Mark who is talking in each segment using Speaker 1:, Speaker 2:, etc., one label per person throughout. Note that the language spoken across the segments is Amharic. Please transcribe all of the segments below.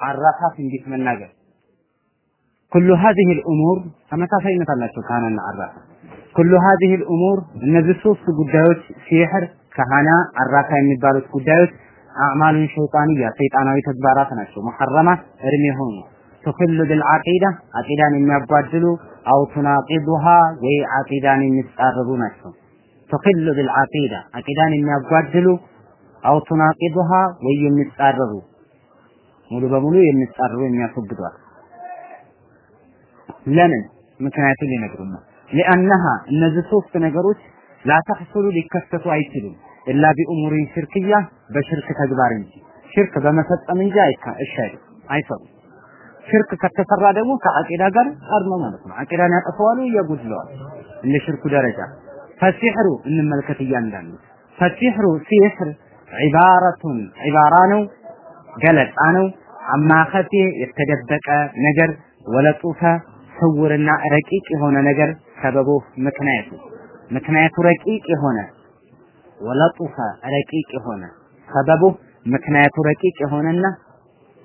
Speaker 1: አራፋ ትንቢት መናገር ኩሉ هذه الامور ተመሳሳይነት አላቸው ካህናና አራፋ ኩሉ هذه الامور እነዚህ ሶስት ጉዳዮች ሲህር ካህና አራፋ የሚባሉት ጉዳዮች አዕማሉን ሸይጣንያ ሰይጣናዊ ተግባራት ናቸው ሙሐረማ እርም የሆኑ ትክሉ ብልዓቂዳ አቂዳን የሚያጓድሉ አው ቱናቂዱሃ ወይ አቂዳን የሚጻረሩ ናቸው ትክሉ ብልዓቂዳ አቂዳን የሚያጓድሉ አው ቱናቂዱሃ ወይ የሚጻረሩ ሙሉ በሙሉ የሚጻረሩ የሚያስወግዷል ለምን? ምክንያቱም ሊነግሩን ነው። እነዚህ ሶስት ነገሮች ላተሕሱሉ ሊከሰቱ አይችሉም። ኢላ ቢኡሙሪን ሽርክያ በሽርክ ተግባር እንጂ። ሽርክ በመፈጸም እንጂ አይካ እሺ አይሰሩም። ሽርክ ከተሰራ ደግሞ ከአቂዳ ጋር ቀድሞ ማለት ነው። አቂዳን ያጠፈዋሉ እያጎድለዋል እንደ ሽርኩ ደረጃ። ፈሲሕሩ እንመልከት እያንዳንዱ። ፈሲሕሩ ሲሕር ዒባረቱን ዒባራ ነው ገለጻ ነው አማ ኸፊ የተደበቀ ነገር ወለጡፈ ስውርና ረቂቅ የሆነ ነገር ሰበቡ ምክንያቱ ምክንያቱ ረቂቅ የሆነ ወለጡፈ ረቂቅ የሆነ ሰበቡ ምክንያቱ ረቂቅ የሆነና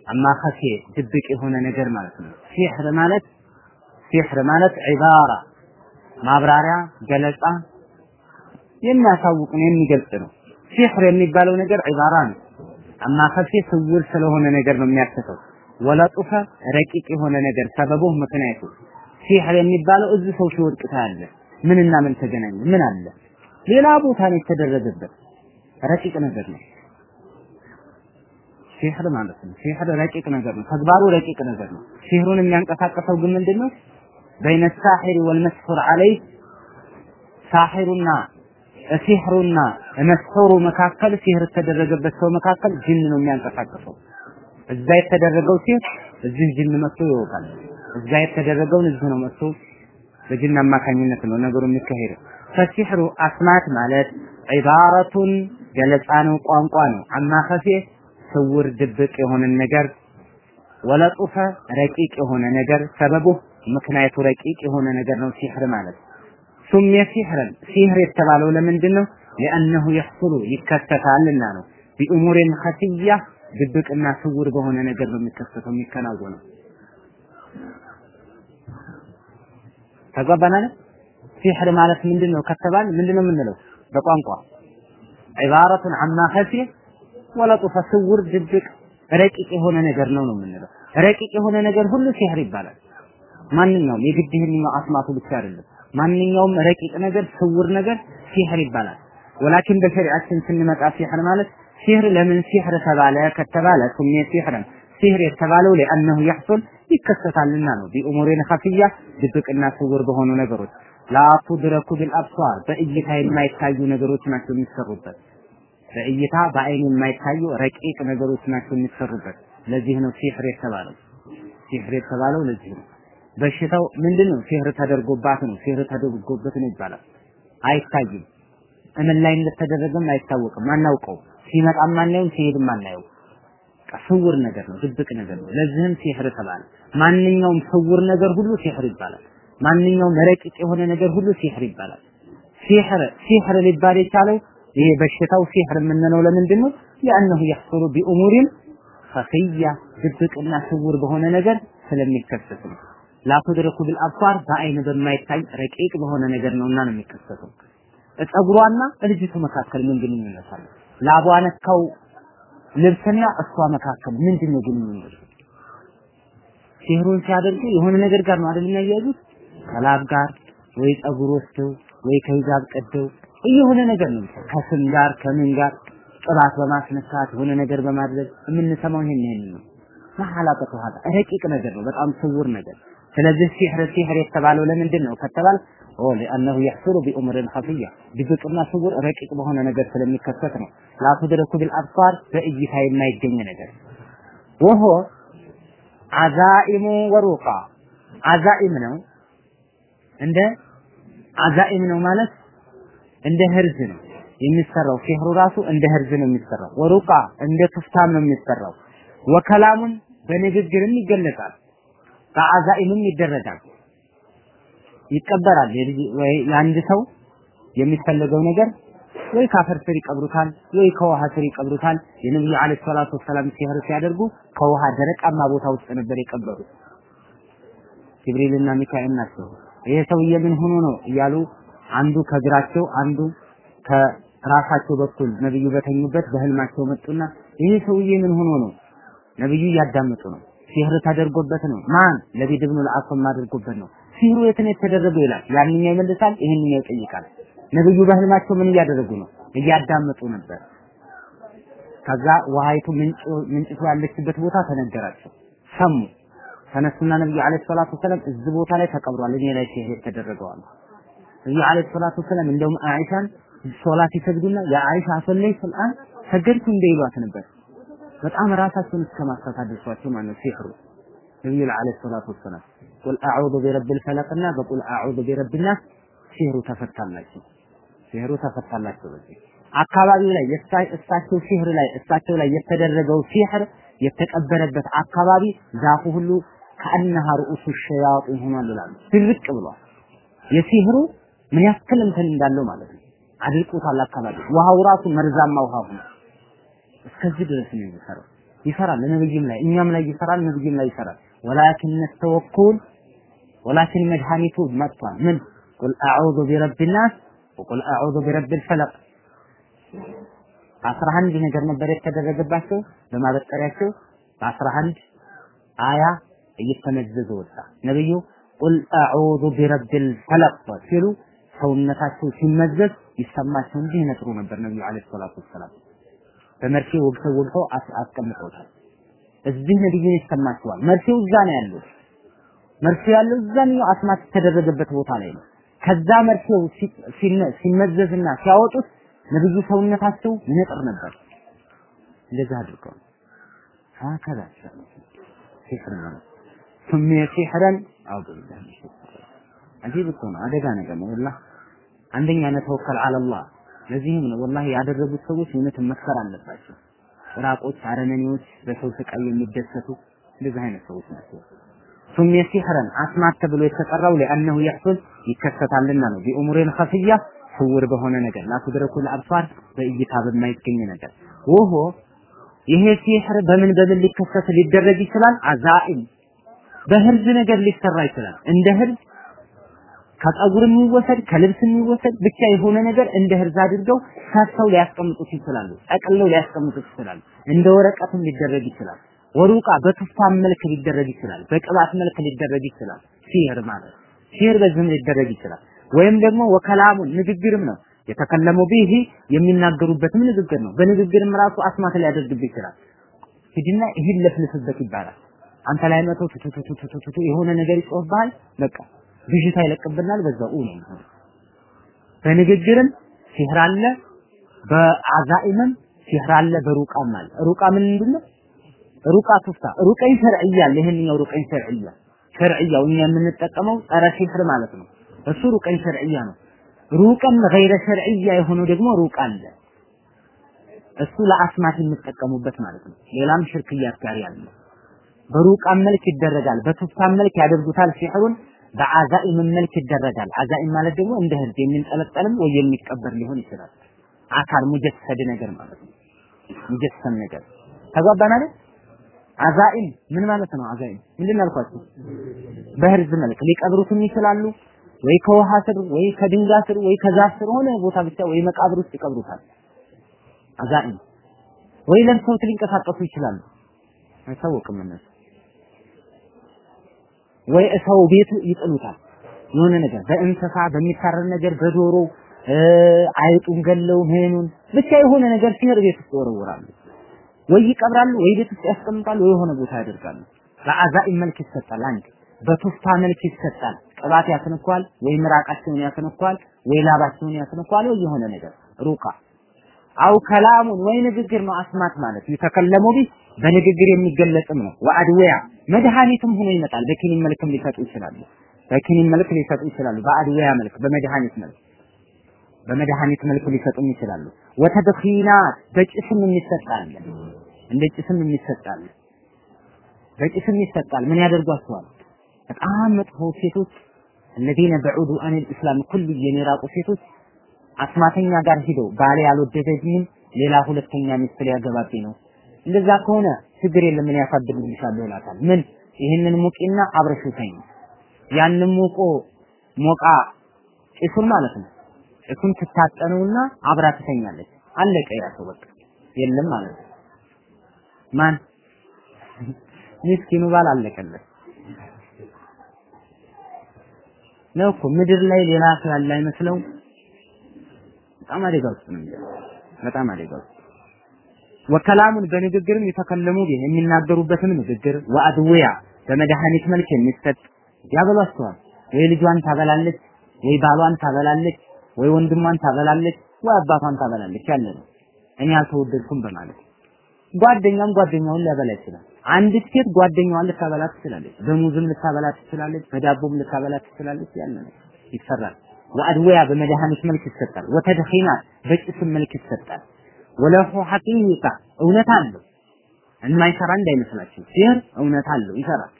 Speaker 1: አማ ኸፊ ድብቅ የሆነ ነገር ማለት ነው። ሲሕር ማለት ሲሕር ማለት ዒባራ ማብራሪያ፣ ገለጻ የሚያሳውቅ ነው፣ የሚገልጽ ነው። ሲሕር የሚባለው ነገር ዒባራ ነው። አማ ኸፊ ስውር ስለሆነ ነገር ነው የሚያስተው። ወለጡፈ ረቂቅ የሆነ ነገር ሰበቡ ምክንያቱ ሲሕር የሚባለው እዚህ ሰው ሲወድቅ ታያለ። ምንና ምን ተገናኘ? ምን አለ? ሌላ ቦታ ነው የተደረገበት ረቂቅ ነገር ነው። ሲህር ማለት ነው። ሲህር ረቂቅ ነገር ነው። ተግባሩ ረቂቅ ነገር ነው። ሲህሩን የሚያንቀሳቀሰው ግን ምንድነው? በይነ ሳሒር ወልመስሑር ዐለይህ ሳሒሩና ሲህሩና መስሑሩ መካከል ሲህር የተደረገበት ሰው መካከል ጅን ነው የሚያንቀሳቅሰው። እዛ የተደረገው ሲህር እዚህ ጅን መጥቶ ይወቃል። እዛ የተደረገውን እዚህ ነው መጥቶ በጅን አማካኝነት ነው ነገሩ የሚካሄደው። ፈሲሕሩ አስማት ማለት ዒባረቱን ገለጻ ነው፣ ቋንቋ ነው። አማ ኸፊ ስውር ድብቅ የሆነ ነገር ወለጡፈ ረቂቅ የሆነ ነገር ሰበቡ ምክንያቱ ረቂቅ የሆነ ነገር ነው ሲሕር ማለት ሱምየ ሲሕረን ሲሕር የተባለው ለምንድን ነው ሊአነሁ የሕሱሉ ይከሰታልና ነው ቢኡሙሪን ኸፊያ ድብቅና ስውር በሆነ ነገር ነው የሚከሰተው የሚከናወነው ተጓባናል ሲሕር ማለት ምንድን ነው ከተባል ምንድን ነው የምንለው በቋንቋ عبارة عما خفي ولطف ስውር ድብቅ ረቂቅ የሆነ ነገር ነው ነው የምንለው። ረቂቅ የሆነ ነገር ሁሉ ሲህር ይባላል። ማንኛውም የግድ ይህንኛው አስማቱ ብቻ አይደለም። ማንኛውም ረቂቅ ነገር ስውር ነገር ሲህር ይባላል። ولكن በሸሪዓችን ስንመጣ ሲህር ማለት ሲህር ለምን ሲህር ተባለ ከተባለ سمي سحرا ሲህር የተባለው لأنه يحصل ይከሰታልና ነው። بأمور خفية ድብቅና ስውር በሆኑ ነገሮች ላ ቱድረኩ ቢልአብሷር በእይታ የማይታዩ ነገሮች ናቸው የሚሰሩበት በእይታ በአይን የማይታዩ ረቂቅ ነገሮች ናቸው የሚሰሩበት። ለዚህ ነው ሲህር የተባለው። ሲህር የተባለው ለዚህ ነው። በሽታው ምንድነው? ሲህር ተደርጎባት ነው። ሲህር ተደርጎበት ነው ይባላል። አይታይም። እምን ላይ እንደተደረገም አይታወቅም። አናውቀው። ሲመጣም አናየውም፣ ሲሄድም አናየው። ስውር ነገር ነው፣ ድብቅ ነገር ነው። ለዚህም ሲህር ተባለ። ማንኛውም ስውር ነገር ሁሉ ሲህር ይባላል። ማንኛውም ረቂቅ የሆነ ነገር ሁሉ ሲህር ይባላል። ሲህር ሲህር ሊባል የቻለው ይሄ በሽታው ሲህር የምንለው ለምንድን ነው? ለአነሁ የሕሱሉ ቢኡሙሪን ኸፊያ ድብቅና ስውር በሆነ ነገር ስለሚከሰት ነው። ላቱድረኩ ቢልአብሳር በአይን በማይታይ ረቂቅ በሆነ ነገር ነውና ነው የሚከሰተው። ፀጉሯና ልጅቱ መካከል ምን ግንኙነት አለ? ላቧ ነካው ልብስና እሷ መካከል ምንድን ነው ግንኙነቱ? ሲህሩን ሲያደርጉ የሆነ ነገር ጋር ነው አይደል የሚያያዙት? ከላብ ጋር ወይ ፀጉር ወስደው ወይ ከሂጃብ ቀደው የሆነ ነገር ነው ከስም ጋር ከምን ጋር ቅባት በማስነሳት የሆነ ነገር በማድረግ የምንሰማው ይሄን ነው። ሀዳ ረቂቅ ነገር ነው፣ በጣም ስውር ነገር። ስለዚህ ሲሕር ሲሕር የተባለው ለምንድን ነው ከተባል ሊአነሁ የሕሱሉ ቢኡምሪን ኸፊያ ድብቅና ስውር ረቂቅ በሆነ ነገር ስለሚከሰት ነው። ላቱድረኩ ቢልአብሳር በእይታ የማይገኝ ነገር ወሆ አዛኢሙ ወሩቃ አዛኢም ነው እንደ አዛኢም ነው ማለት እንደ ህርዝ ነው የሚሰራው። ሲሕሩ ራሱ እንደ ህርዝ ነው የሚሰራው። ወሩቃ እንደ ክፍታም ነው የሚሰራው። ወከላሙን በንግግርም ይገለጻል። በአዛኢምም ይደረጋል፣ ይቀበራል። ወይ የአንድ ሰው የሚፈለገው ነገር ወይ ካፈር ስር ይቀብሩታል፣ ወይ ከውሃ ስር ይቀብሩታል። የነብዩ አለይሂ ሰላቱ ወሰላም ሲህር ሲያደርጉ ከውሃ ደረቃማ ቦታ ውስጥ ነበር የቀበሩት። ጅብሪልና ሚካኤል ናቸው። ይሄ ሰውዬ ምን ሆኖ ነው እያሉ አንዱ ከግራቸው አንዱ ከራሳቸው በኩል ነብዩ በተኙበት በህልማቸው መጡና ይሄ ሰውዬ ምን ሆኖ ነው? ነብዩ እያዳመጡ ነው። ሲህር ተደርጎበት ነው። ማን ለቢድ ብኑ ልአሶም አድርጎበት ነው። ሲህሩ የት ነው የተደረገው ይላል። ያንኛው ይመልሳል፣ ይሄንኛው ይጠይቃል። ነብዩ በህልማቸው ምን እያደረጉ ነው? እያዳመጡ ነበር። ከዛ ውሃይቱ ምንጭ ምንጭቱ ያለችበት ቦታ ተነገራቸው፣ ሰሙ። ተነሱና ነብዩ አለይሂ ሰላቱ ወሰለም እዚህ ቦታ ላይ ተቀብሯል፣ እኔ ላይ ሲህር ተደረገዋል። ነብዩ አለይሂ ሰላቱ ወሰለም እንደውም አይሻን ሶላት ይሰግዱና የአይሻ ሰለይ ስልአን ሰገድኩ እንደ ይሏት ነበር። በጣም ራሳቸውን እስከ ማሳት አድርሷቸው ማለት ነው ሲህሩ ነብዩ عليه الصلاة والسلام قل أعوذ برب الفلق ና በ قل أعوذ برب الناس ሲህሩ ተፈታላቸው ሲህሩ ተፈታላቸው በዚህ አካባቢው ላይ እሳቸው ሲህር ላይ እሳቸው ላይ የተደረገው ሲህር የተቀበረበት አካባቢ ዛፉ ሁሉ كأنها رؤوس الشياطين ሆኗል ይላሉ። ድርቅ ብሏል። የሲህሩ ምን ያክል እንትን እንዳለው ማለት ነው። አድርቆታል አካባቢ ውሃው ራሱ መርዛማ ውሃ ሆነ። እስከዚህ ድረስ ነው የሚሰራው። ይሰራል ለነብይም ላይ እኛም ላይ ይሰራል፣ ነብይም ላይ ይሰራል። ወላኪን ተወኩል ወላኪን መድኃኒቱ መጥቷል። ምን ቁል አዑዙ ቢረቢ ናስ ወቁል አዑዙ ቢረቢል ፈለቅ አስራ አንድ ነገር ነበር የተደረገባቸው በማበጠሪያቸው በአስራ አንድ አያ እየተመዘዘ ወጣ። ነብዩ ቁል አዑዙ ቢረቢል ፈለቅ ሲሉ ሰውነታቸው ሲመዘዝ ይሰማቸው እንጂ ይነጥሩ ነበር ነብዩ አለይሂ ሰላቱ ወሰላም። በመርፌ ወግተው ወግተው አስቀምጠውታል። እዚህ ነብዩን ይሰማቸዋል። መርፌው እዛ ነው ያለው። መርፌው ያለው እዛኛው አስማት የተደረገበት ቦታ ላይ ነው። ከዛ መርፌው ሲመዘዝና ሲያወጡት ነብዩ ሰውነታቸው ይነጥር ነበር። እንደዛ አድርገው ሀከዛ ሲሕር ነው ሲሕረን አውዱ ቢላህ ሚን ሸይጣን አጂብ እኮ ነው። አደጋ ነገር ነው ወላሂ። አንደኛ ነተወከል አለላህ ለዚህም ነው ወላሂ ያደረጉት ሰዎች እውነት መከር አለባቸው። ራቆች፣ አረመኔዎች፣ በሰው ስቃይ የሚደሰቱ እንደዚህ አይነት ሰዎች ናቸው። ሱሚየ ሲሕረን አስማት ተብሎ የተጠራው ለአነሁ የሕሱል ይከሰታልና ነው። ቢኡሙሪን ኸፍያ ስውር በሆነ ነገር ላቱድረኩል አብሷር በእይታ በማይገኝ ነገር ወሆ ይሄ ሲሕር በምን በምን ሊከሰት ሊደረግ ይችላል? አዛኢም በህርዝ ነገር ሊሰራ ይችላል። እንደ ህርዝ ከፀጉር የሚወሰድ ከልብስ የሚወሰድ ብቻ የሆነ ነገር እንደ ህርዝ አድርገው ሰፍተው ሊያስቀምጡት ይችላሉ። ጠቅልለው ሊያስቀምጡት ይችላሉ። እንደ ወረቀትም ሊደረግ ይችላል። ወሩቃ በቱፋን መልክ ሊደረግ ይችላል። በቅባት መልክ ሊደረግ ይችላል። ሲህር ማለት ሲህር በዚህም ሊደረግ ይችላል። ወይም ደግሞ ወከላሙን ንግግርም ነው የተከለሙ ቢሂ የሚናገሩበትም ንግግር ነው። በንግግርም ራሱ አስማት ሊያደርግብህ ይችላል። ሂድና ይህን ለፍልፍበት ይባላል። አንተ ላይ መቶ ቱቱቱቱቱቱ የሆነ ነገር ይጮህብሃል። በቃ ብዥታ ይለቅብናል። በዛው ነው። በንግግርም ሲህር አለ፣ በአዛኢምም ሲህር አለ፣ በሩቃም አለ። ሩቃ ምን ምንድነው? ሩቃ ቱፍታ ሩቀኝ ሸርዕያ አለ። ይሄንኛው ሩቀኝ ሸርዕያ ሸርዕያው እኛ የምንጠቀመው ጸረ ሲህር ማለት ነው። እሱ ሩቀኝ ሸርዕያ ነው። ሩቀን ገይረ ሸርዕያ የሆነው ደግሞ ሩቅ አለ። እሱ ለአስማት የሚጠቀሙበት ማለት ነው። ሌላም ሽርክያት ጋር ያለ በሩቃም መልክ ይደረጋል፣ በቱፋም መልክ ያደርጉታል። ሲሕሩን በአዛኢም መልክ ይደረጋል። አዛኢም ማለት ደግሞ እንደ ህዝብ የሚንጠለጠልም ወይ የሚቀበር ሊሆን ይችላል። አካል ሙጀሰድ ነገር ማለት ነው። ሙጀሰም ነገር ተግባባን አይደል? አዛኢም ምን ማለት ነው? አዛኢም ምንድን ነው ያልኳችሁ? በህርዝ መልክ ሊቀብሩትም ይችላሉ። ወይ ከውሃ ስር ወይ ከድንጋይ ስር ወይ ከዛፍ ስር ሆነ ቦታ ብቻ ወይ መቃብር ውስጥ ይቀብሩታል። አዛኢም ወይ ለብሰውት ሊንቀሳቀሱ ይችላሉ። አይታወቅም እነሱ ወይ ሰው ቤት ይጥሉታል። የሆነ ነገር በእንስሳ በሚታረድ ነገር በዶሮ አይጡን ገለው ምኑን ብቻ የሆነ ነገር ሲሄድ ቤት ውስጥ ይወረውራሉ። ወይ ይቀብራሉ፣ ወይ ቤት ውስጥ ያስቀምጣሉ፣ ወይ የሆነ ቦታ ያደርጋሉ። በአዛኢም መልክ ይሰጣል። አንድ በቱፋ መልክ ይሰጣል። ቅባት ያስነኳል፣ ወይ ምራቃቸውን ያስነኳል፣ ወይ ላባቸውን ያስነኳል፣ ወይ የሆነ ነገር ሩቃ አው ከላሙን ወይ ንግግር ነው አስማት ማለት ይተከለሙ ቢህ በንግግር የሚገለጽም ነው። ወአድዌያ መድኃኒትም ሆኖ ይመጣል። በኪኒን መልክም ሊሰጡ ይችላሉ። በኪኒን መልክ ሊሰጡ ይችላሉ። በአድዌያ መልክ፣ በመድኃኒት መልክ በመድኃኒት መልክ ሊሰጡም ይችላሉ። ወተድኺና በጭስም የሚሰጣል። እንደ ጭስም የሚሰጣል። በጭስም ይሰጣል። ምን ያደርጓቸዋል? በጣም መጥፎ ሴቶች እነዚህነ በዑዱ አኒል እስላም ኩል የሚራቁ ሴቶች አስማተኛ ጋር ሂደው ባሌ አልወደደኝም፣ ሌላ ሁለተኛ ሚስት ሊያገባብኝ ነው እንደዛ ከሆነ ችግር የለም ምን ያሳድግልሻለሁ ይላታል። ምን ይህንን ሙቂና አብረሽ ያንን ሙቆ ሞቃ ጭሱን ማለት ነው። ጭሱን ትታጠነውና አብራ ትተኛለች። አለቀ ያ ሰው በቃ የለም ማለት ነው። ማን ሚስኪኑ ባል አለቀለት ነው እኮ ምድር ላይ ሌላ ሰው ያለ አይመስለው። በጣም አደጋ ውስጥ ነው በጣም አደጋ ውስጥ ወከላሙን በንግግርም የተከለሙ ቢህ የሚናገሩበትም ንግግር ወአድውያ በመድኃኒት መልክ የሚሰጥ ያበሏቸዋል። ወይ ልጇን ታበላለች፣ ወይ ባሏን ታበላለች፣ ወይ ወንድሟን ታበላለች፣ ወይ አባቷን ታበላለች ያለ ነው። እኔ አልተወደድኩም በማለት ጓደኛም ጓደኛውን ሊያበላ ይችላል። አንዲት ሴት ጓደኛዋን ልታበላ ትችላለች። በሙዝም ልታበላ ትችላለች፣ በዳቦም ልታበላ ትችላለች። ያለ ነው ይሰራል። وأدوية በመድኃኒት መልክ ይሰጣል። وتدخينات በጭስም መልክ ይሰጣል። وله حقيقة እውነት አለው። የማይሰራ እንዳይመስላችሁ። ሲህር እውነት አለው፣ ይሰራል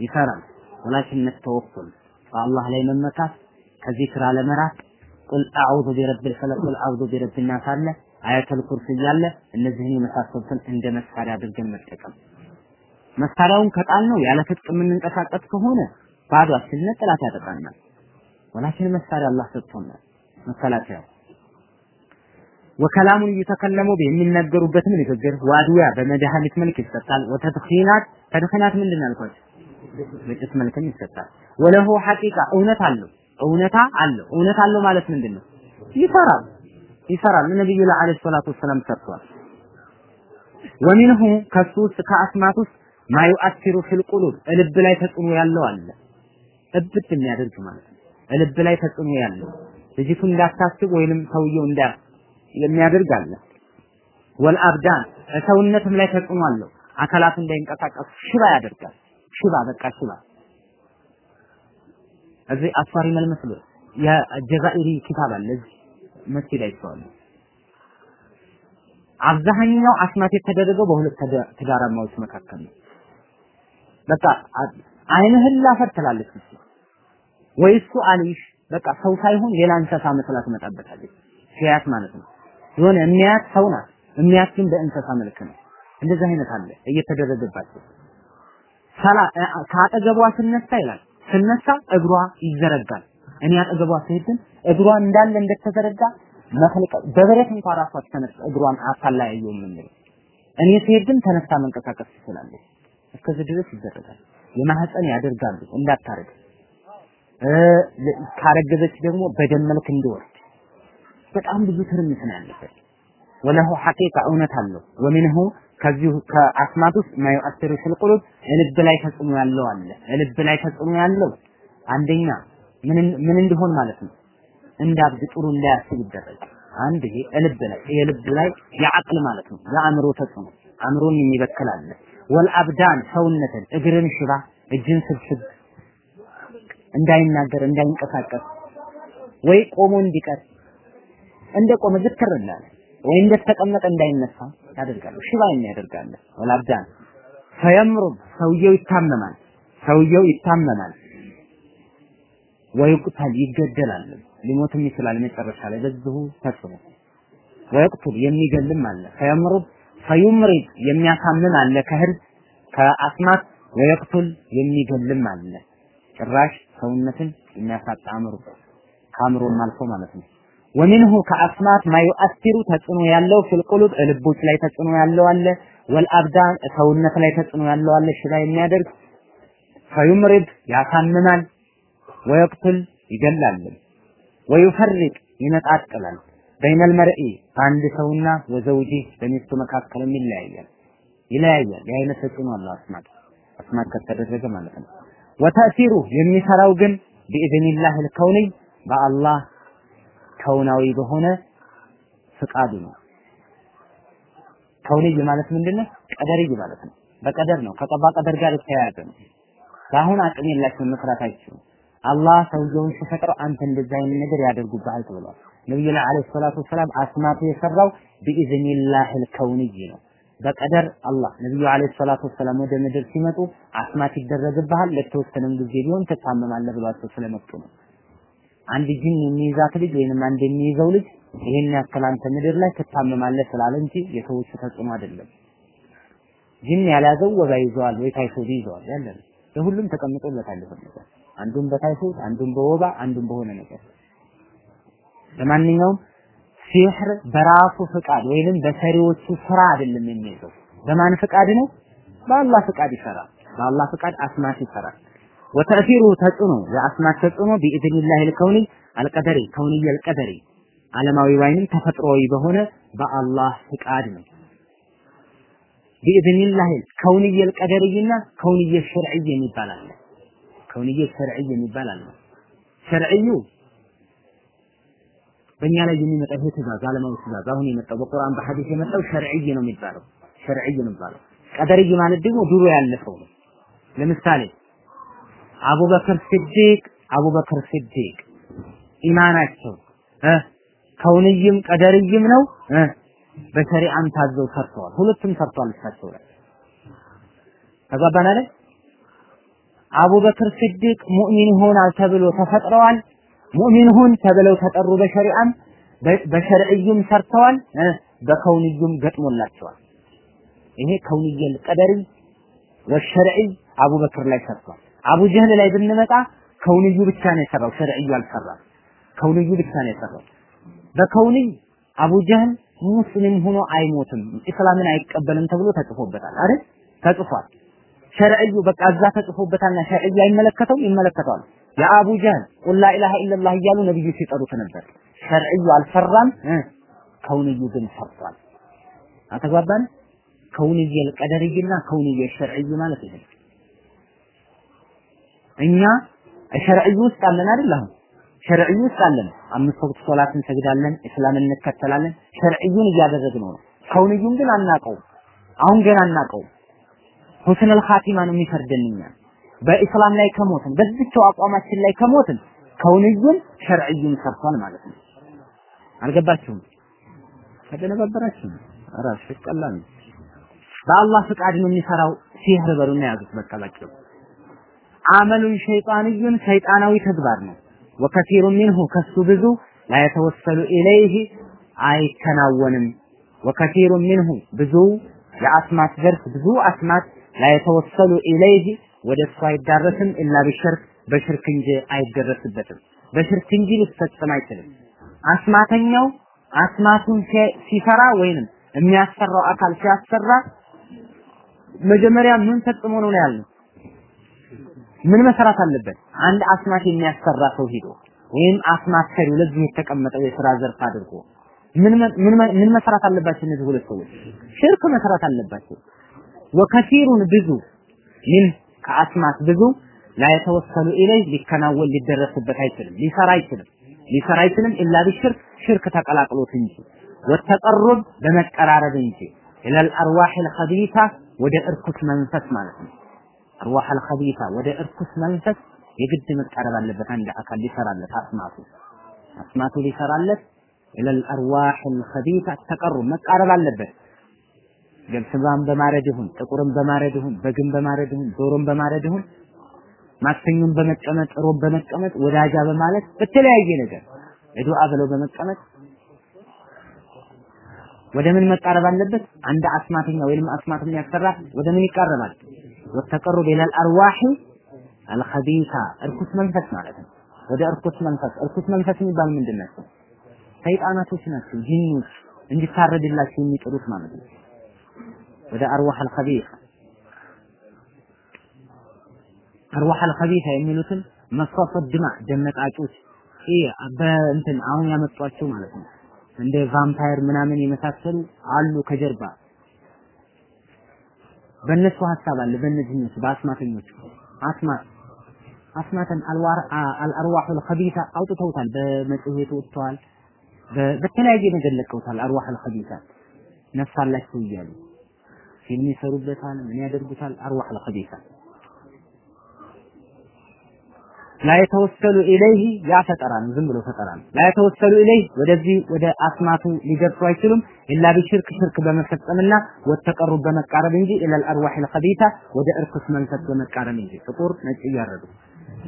Speaker 1: ይሰራል። ولكن توكل በአላህ ላይ መመካት ከዚክር አለመራቅ قل أعوذ برب الفلق قل أعوذ برب الناس አለ آية الكرسي እያለ እነዚህን የመሳሰሉትን እንደ መሳሪያ አድርገን መጠቀም መሳሪያውን ከጣልነው ያለ ትጥቅ የምንንቀሳቀስ ከሆነ ባዷችንን ጥላት ያጠቃናል። ወላኪን መሳሪያ አላህ ሰጥቶናል መከላከያ ወከላሙን እየተከለሙ የሚናገሩበትም ንግግር ዋድያ በመድኃኒት መልክ ይሰጣል። ወተድኺናት ተድኺናት ምንድን ያልኳቸው በጭስ መልክም ይሰጣል። ወለሁ ሐቂቃ እውነት አለው እውነታ አለው እውነት አለው ማለት ምንድን ነው? ይሰራል ነብዩ ለዓለይሂ ሰላቱ ወሰላም ሰርቷል። ወሚንሁ ከሱ ከአስማት ውስጥ ማዩአሲሩ ፊል ቁሉብ ልብ ላይ ተጽዕኖ ያለው አለ። እብት የሚያደርግ ማለት ነው። ላይ ተጽዕኖ ያለው ልጅቱ እንዳታስብ ወይንም ሰውየው እንዳ የሚያደርግ አለ። ወልአብዳን ሰውነትም ላይ ተጽዕኖ አለው። አካላት እንዳይንቀሳቀሱ ሽባ ያደርጋል። ሽባ በቃ ሽባ እዚህ አስፋሪ መልመስሎ የጀዛኢሪ ኪታብ አለ እዚህ መስጊድ አይቼዋለሁ። አብዛኛው አስማት የተደረገው በሁለት ትዳራማዎች መካከል ነው። በቃ አይንህን ላፈር ትላለች እሱ ወይ እሱ አልይሽ በቃ ሰው ሳይሆን ሌላ እንስሳ መስላ ትመጣበታለች። ሲያት ማለት ነው። የሆነ የሚያት ሰው ናት፣ የሚያት ግን በእንስሳ መልክ ነው። እንደዚህ አይነት አለ እየተደረገባቸው ሰላ ከአጠገቧ ስነሳ ይላል ስነሳ እግሯ ይዘረጋል። እኔ አጠገቧ ስሄድ ግን እግሯ እንዳለ እንደተዘረጋ መፈልቀ በበረት እንኳን ራሷ ተነሳ እግሯን አታላያየው የምንለው እኔ ስሄድ ተነስታ መንቀሳቀስ ትችላለች። እስከዚህ ድረስ ይደረጋል። የማህፀን ያደርጋሉ እንዳታረግ ካረገዘች ደግሞ በደም መልክ እንዲወርድ በጣም ብዙ ትርምስ ነው ያለበት። ወለሁ ሐቂቃ እውነት አለው። ወሚንሁ ከዚሁ ከአስማት ውስጥ ማዩአሲሩ ፊል ቁሉብ ልብ ላይ ተጽዕኖ ያለው አለ። ልብ ላይ ተጽዕኖ ያለው አንደኛ ምን ምን እንዲሆን ማለት ነው እንዳብድ ጥሩ እንዳያስብ ይደረጋል። አንድ ይሄ ልብ ላይ ይሄ ልብ ላይ የአቅል ማለት ነው የአእምሮ ተጽዕኖ አእምሮን የሚበክል አለ። ወልአብዳን ሰውነትን እግርን ሽባ እጅን ስብስብ እንዳይናገር እንዳይንቀሳቀስ ወይ ቆሞ እንዲቀር እንደ ቆመ ዝክር እንዳለ ወይ እንደተቀመጠ እንዳይነሳ ያደርጋሉ። ሽባ የሚያደርጋለ ወላብዳን ፈየምሩብ ሰውየው ይታመማል። ሰውየው ይታመማል። ወይቁታል ይገደላል። ሊሞትም ይችላል መጨረሻ ላይ በዚሁ ፈጽሞ ወይቅቱል የሚገልም አለ። ፈየምሩብ ፈዩምሪድ የሚያሳምም አለ ከህር ከአስማት ወይቅቱል የሚገልም አለ። ጭራሽ ሰውነትን የሚያሳጣ አእምሮ ከአእምሮም አልፎ ማለት ነው። ወሚንሁ ከአስማት ማዩአሲሩ ተጽዕኖ ያለው ፊል ቁሉብ ልቦች ላይ ተጽዕኖ ያለው አለ። ወልአብዳን ሰውነት ላይ ተጽዕኖ ያለው አለ። ሽባ የሚያደርግ ፈዩምሪድ ያሳምማል፣ ወየቅቱል ይገላል፣ ወዩፈሪቅ ይነጣጥላል። በይነል መርኢ በአንድ ሰውና ወዘውጂ በሚስቱ መካከልም ይለያያል ይለያያል። የአይነት ተጽዕኖ አለው አስማት አስማት ከተደረገ ማለት ነው። ወተእሲሩ የሚሰራው ግን ቢኢዝኒላህ ልከውኒ በአላህ ከውናዊ በሆነ ፍቃዱ ነው። ከውንይ ማለት ምንድነው? ቀደርይ ማለት ነው። በቀደር ነው። ከቀባ ቀደር ጋር የተያያዘ ነው። በአሁን አቅም የላቸውም መስራት አይችሉም። አላህ ሰውየውን ሲፈጥረው አንተ እንደዛ አይነት ነገር ያደርጉብሃል ተብሏል። ነብዩ ላይ አለይሂ ሰላቱ ወሰላም አስማቱ የሰራው ቢኢዝኒላህ ልከውንይ ነው። በቀደር አላህ ነብዩ አለይሂ ሰላቱ ወሰላም ወደ ምድር ሲመጡ አስማት ይደረግብሃል፣ ለተወሰነም ጊዜ ቢሆን ትታመማለህ ብሏቸው ስለመጡ ነው። አንድ ጅን የሚይዛት ልጅ ወይንም አንድ የሚይዘው ልጅ ይሄን ያክል አንተ ምድር ላይ ትታመማለህ ስላለ እንጂ የሰዎች ተጽዕኖ አይደለም። ጅን ያልያዘው ወባ ይዘዋል ወይ ታይፎይድ ይዘዋል ያለ ነው። ለሁሉም ተቀምጦለታል ይሆን ነገር። አንዱን በታይፎይድ አንዱን በወባ አንዱን በሆነ ነገር። ለማንኛውም ሲህር በራሱ ፍቃድ ወይንም በሰሪዎቹ ስራ አይደለም የሚይዘው። በማን ፍቃድ ነው? በአላህ ፍቃድ ይሰራል። በአላህ ፍቃድ አስማት ይሰራል وتأثيره ተጽዕኖ የአስማት ተጽዕኖ بإذن الله الكوني القدري كوني القدري። ዓለማዊ ወይንም ተፈጥሮዊ በሆነ በአላህ ፍቃድ ነው። بإذن الله كوني القدري ና كوني شرعي የሚባል አለ። كوني شرعي የሚባል አለ። شرعي ዩ በእኛ ላይ የሚመጣ ይሄ ትእዛዝ ዓለማዊ ትእዛዝ አሁን የመጣው በቁርአን በሐዲስ የመጣው شرعي ነው የሚባለው። شرعي ነው የሚባለው። ቀደርይ ማለት ደግሞ ድሮ ያለፈው ነው። ለምሳሌ አቡበክር ስዲቅ አቡበክር ስዲቅ ኢማናቸው ከውንይም ቀደርይም ነው በሸሪዓም ታዘው ሰርተዋል። ሁለቱም ሰርተዋል እሳቸው ላይ። አይደል? አቡበክር ስዲቅ ሙእሚን ይሆናል ተብሎ ተፈጥረዋል። ሙእሚን ሁን ተብለው ተጠሩ በሸሪዓም በሸርዕዩም ሰርተዋል በከውንዩም ገጥሞላቸዋል። ይሄ ከውንየል ቀደሪ ወሸርዒ አቡበክር ላይ ሰርቷል አቡ ጀህል ላይ ብንመጣ ከውንዩ ብቻ ነው የሰራው ሸርዕዩ አልሰራም። ከውንዩ ብቻ ነው የሰራው። በከውንይ አቡ ጀህል ሙስሊም ሆኖ አይሞትም እስላምን አይቀበልም ተብሎ ተጽፎበታል። አይደል ተጽፏል። ሸርዕዩ በቃ እዛ ተጽፎበታልና ሸርዕዩ አይመለከተውም? ይመለከተዋል። የአቡ ጀህል ቁል ላ ኢላሃ ኢለላህ እያሉ ነብዩ ሲጠሩት ነበር። ሸርዕዩ አልሰራም ከውንዩ ግን ሰርቷል አተግባባን? ከውንየ ቀደርይና ከውንየ ሸርዕይ ማለት ይሄ እኛ ሸርዕይ ውስጥ አለን አይደል አሁን? ሸርዕይ ውስጥ አለን። አምስት ወቅት ሶላት እንሰግዳለን እስላምን እንከተላለን። ሸርዕዩን እያደረግነው ነው። ከውንዩን ግን አናቀውም አሁን ገና አናቀውም ሁስነል ኻቲማ ነው የሚፈርደን እኛ። በኢስላም ላይ ከሞትን በዚህው አቋማችን ላይ ከሞትን ከውንዩን ሸርዕዩን ሰርቷል ማለት ነው። አልገባችሁም? ከተነበበራችሁ ራስ ቀላል በአላህ ፍቃድ ነው የሚሰራው። ሲህር በሉና ያዙት። በቃ ባጭሩ አመሉን ሸይጣንዩን ሰይጣናዊ ተግባር ነው። ወከሲሩ ሚንሁ ከሱ ብዙ ላ የተወሰሉ ኢለይህ አይከናወንም። ወከሲሩ ሚንሁ ብዙ የአስማት ዘርፍ ብዙ አስማት ላ የተወሰሉ ኢለይህ ወደ እሱ አይዳረስም ኢላ ቢሸርክ በሽርክ እንጂ አይደረስበትም። በሽርክ እንጂ ሊፈጸም አይችልም። አስማተኛው አስማቱን ሲሰራ ወይንም የሚያሰራው አካል ሲያሰራ መጀመሪያ ምን ፈጽሞ ነው ያልነው ምን መሰራት አለበት? አንድ አስማት የሚያሰራ ሰው ሂዶ ወይም አስማት ሰሪው ለዚህ የተቀመጠው የስራ ዘርፍ አድርጎ ምን ምን መስራት አለባቸው እነዚህ ሁለት ሰዎች? ሽርክ መስራት አለባቸው። ወከሲሩን ብዙ ምን ከአስማት ብዙ ላ የተወሰሉ ኢለይ ሊከናወን ሊደረስበት አይችልም ሊሰራ አይችልም። ሊሰራ አይችልም ኢላ ቢሽርክ ሽርክ ተቀላቅሎት እንጂ። ወተቀሩብ በመቀራረብ እንጂ። ኢለል አርዋህ አልኸቢሳ ወደ እርኩስ መንፈስ ማለት ነው አርዋህ አልኸቢሳ ወደ እርኩስ መንፈስ የግድ መቀረብ አለበት አንድ አካል ሊሰራለት አስማቱ አስማቱ ሊሰራለት ኢለል አርዋህ አልኸቢሳ ተቀሩብ መቃረብ አለበት ገብስባን በማረድ ይሁን ጥቁርን በማረድ ይሁን በግን በማረድ ይሁን ዶሮን በማረድ ይሁን ማክሰኞን በመቀመጥ ሮብ በመቀመጥ ወዳጃ በማለት በተለያየ ነገር ዱዓ ብለው በመቀመጥ ወደ ምን መቃረብ አለበት? አንድ አስማተኛ ወይንም አስማት የሚያሰራ ወደ ምን ይቃረባል? ወተቀሩብ ኢለል አርዋሂ አልኸቢሳ እርኩስ መንፈስ ማለት ነው። ወደ እርኩስ መንፈስ እርኩስ መንፈስ የሚባል ምንድን ናቸው? ሰይጣናቶች ናቸው፣ ጂኒዎች እንዲታረድላቸው የሚጥሩት ማለት ነው። ወደ አርዋህ አልኸቢሳ አርዋህ አልኸቢሳ የሚሉትን መሷፈ ድማ ደመጣጮች ይሄ በእንትን አሁን ያመጧቸው ማለት ነው። እንደ ቫምፓየር ምናምን የመሳሰሉ አሉ ከጀርባ በእነሱ ሀሳብ አለ በእነዚህኞች በአስማተኞች አስማት አስማተን አልአርዋህ አልኸቢሳ አውጥተውታል በመጽሔት ወጥተዋል በተለያየ ነገር ለቀውታል። አርዋህ አልኸቢሳ ነፍስ አላቸው እያሉ ፊልም ይሰሩበታል ምን ያደርጉታል? አርዋህ አልኸቢሳ ላ የተወሰሉ ኢለይህ ያ ፈጠራ ነው ዝም ብሎ ፈጠራ ነው ላ የተወሰሉ ኢለይህ ወደዚህ ወደ አስማቱ ሊደርሱ አይችሉም ኢላ ቢሽርክ ሽርክ በመፈጸምና ወተቀሩ በመቃረብ እንጂ ኢለል አርዋህ አልኸቢታ ወደ እርኩስ መንፈስ በመቃረብ እንጂ ጥቁር ነጭ እያረዱ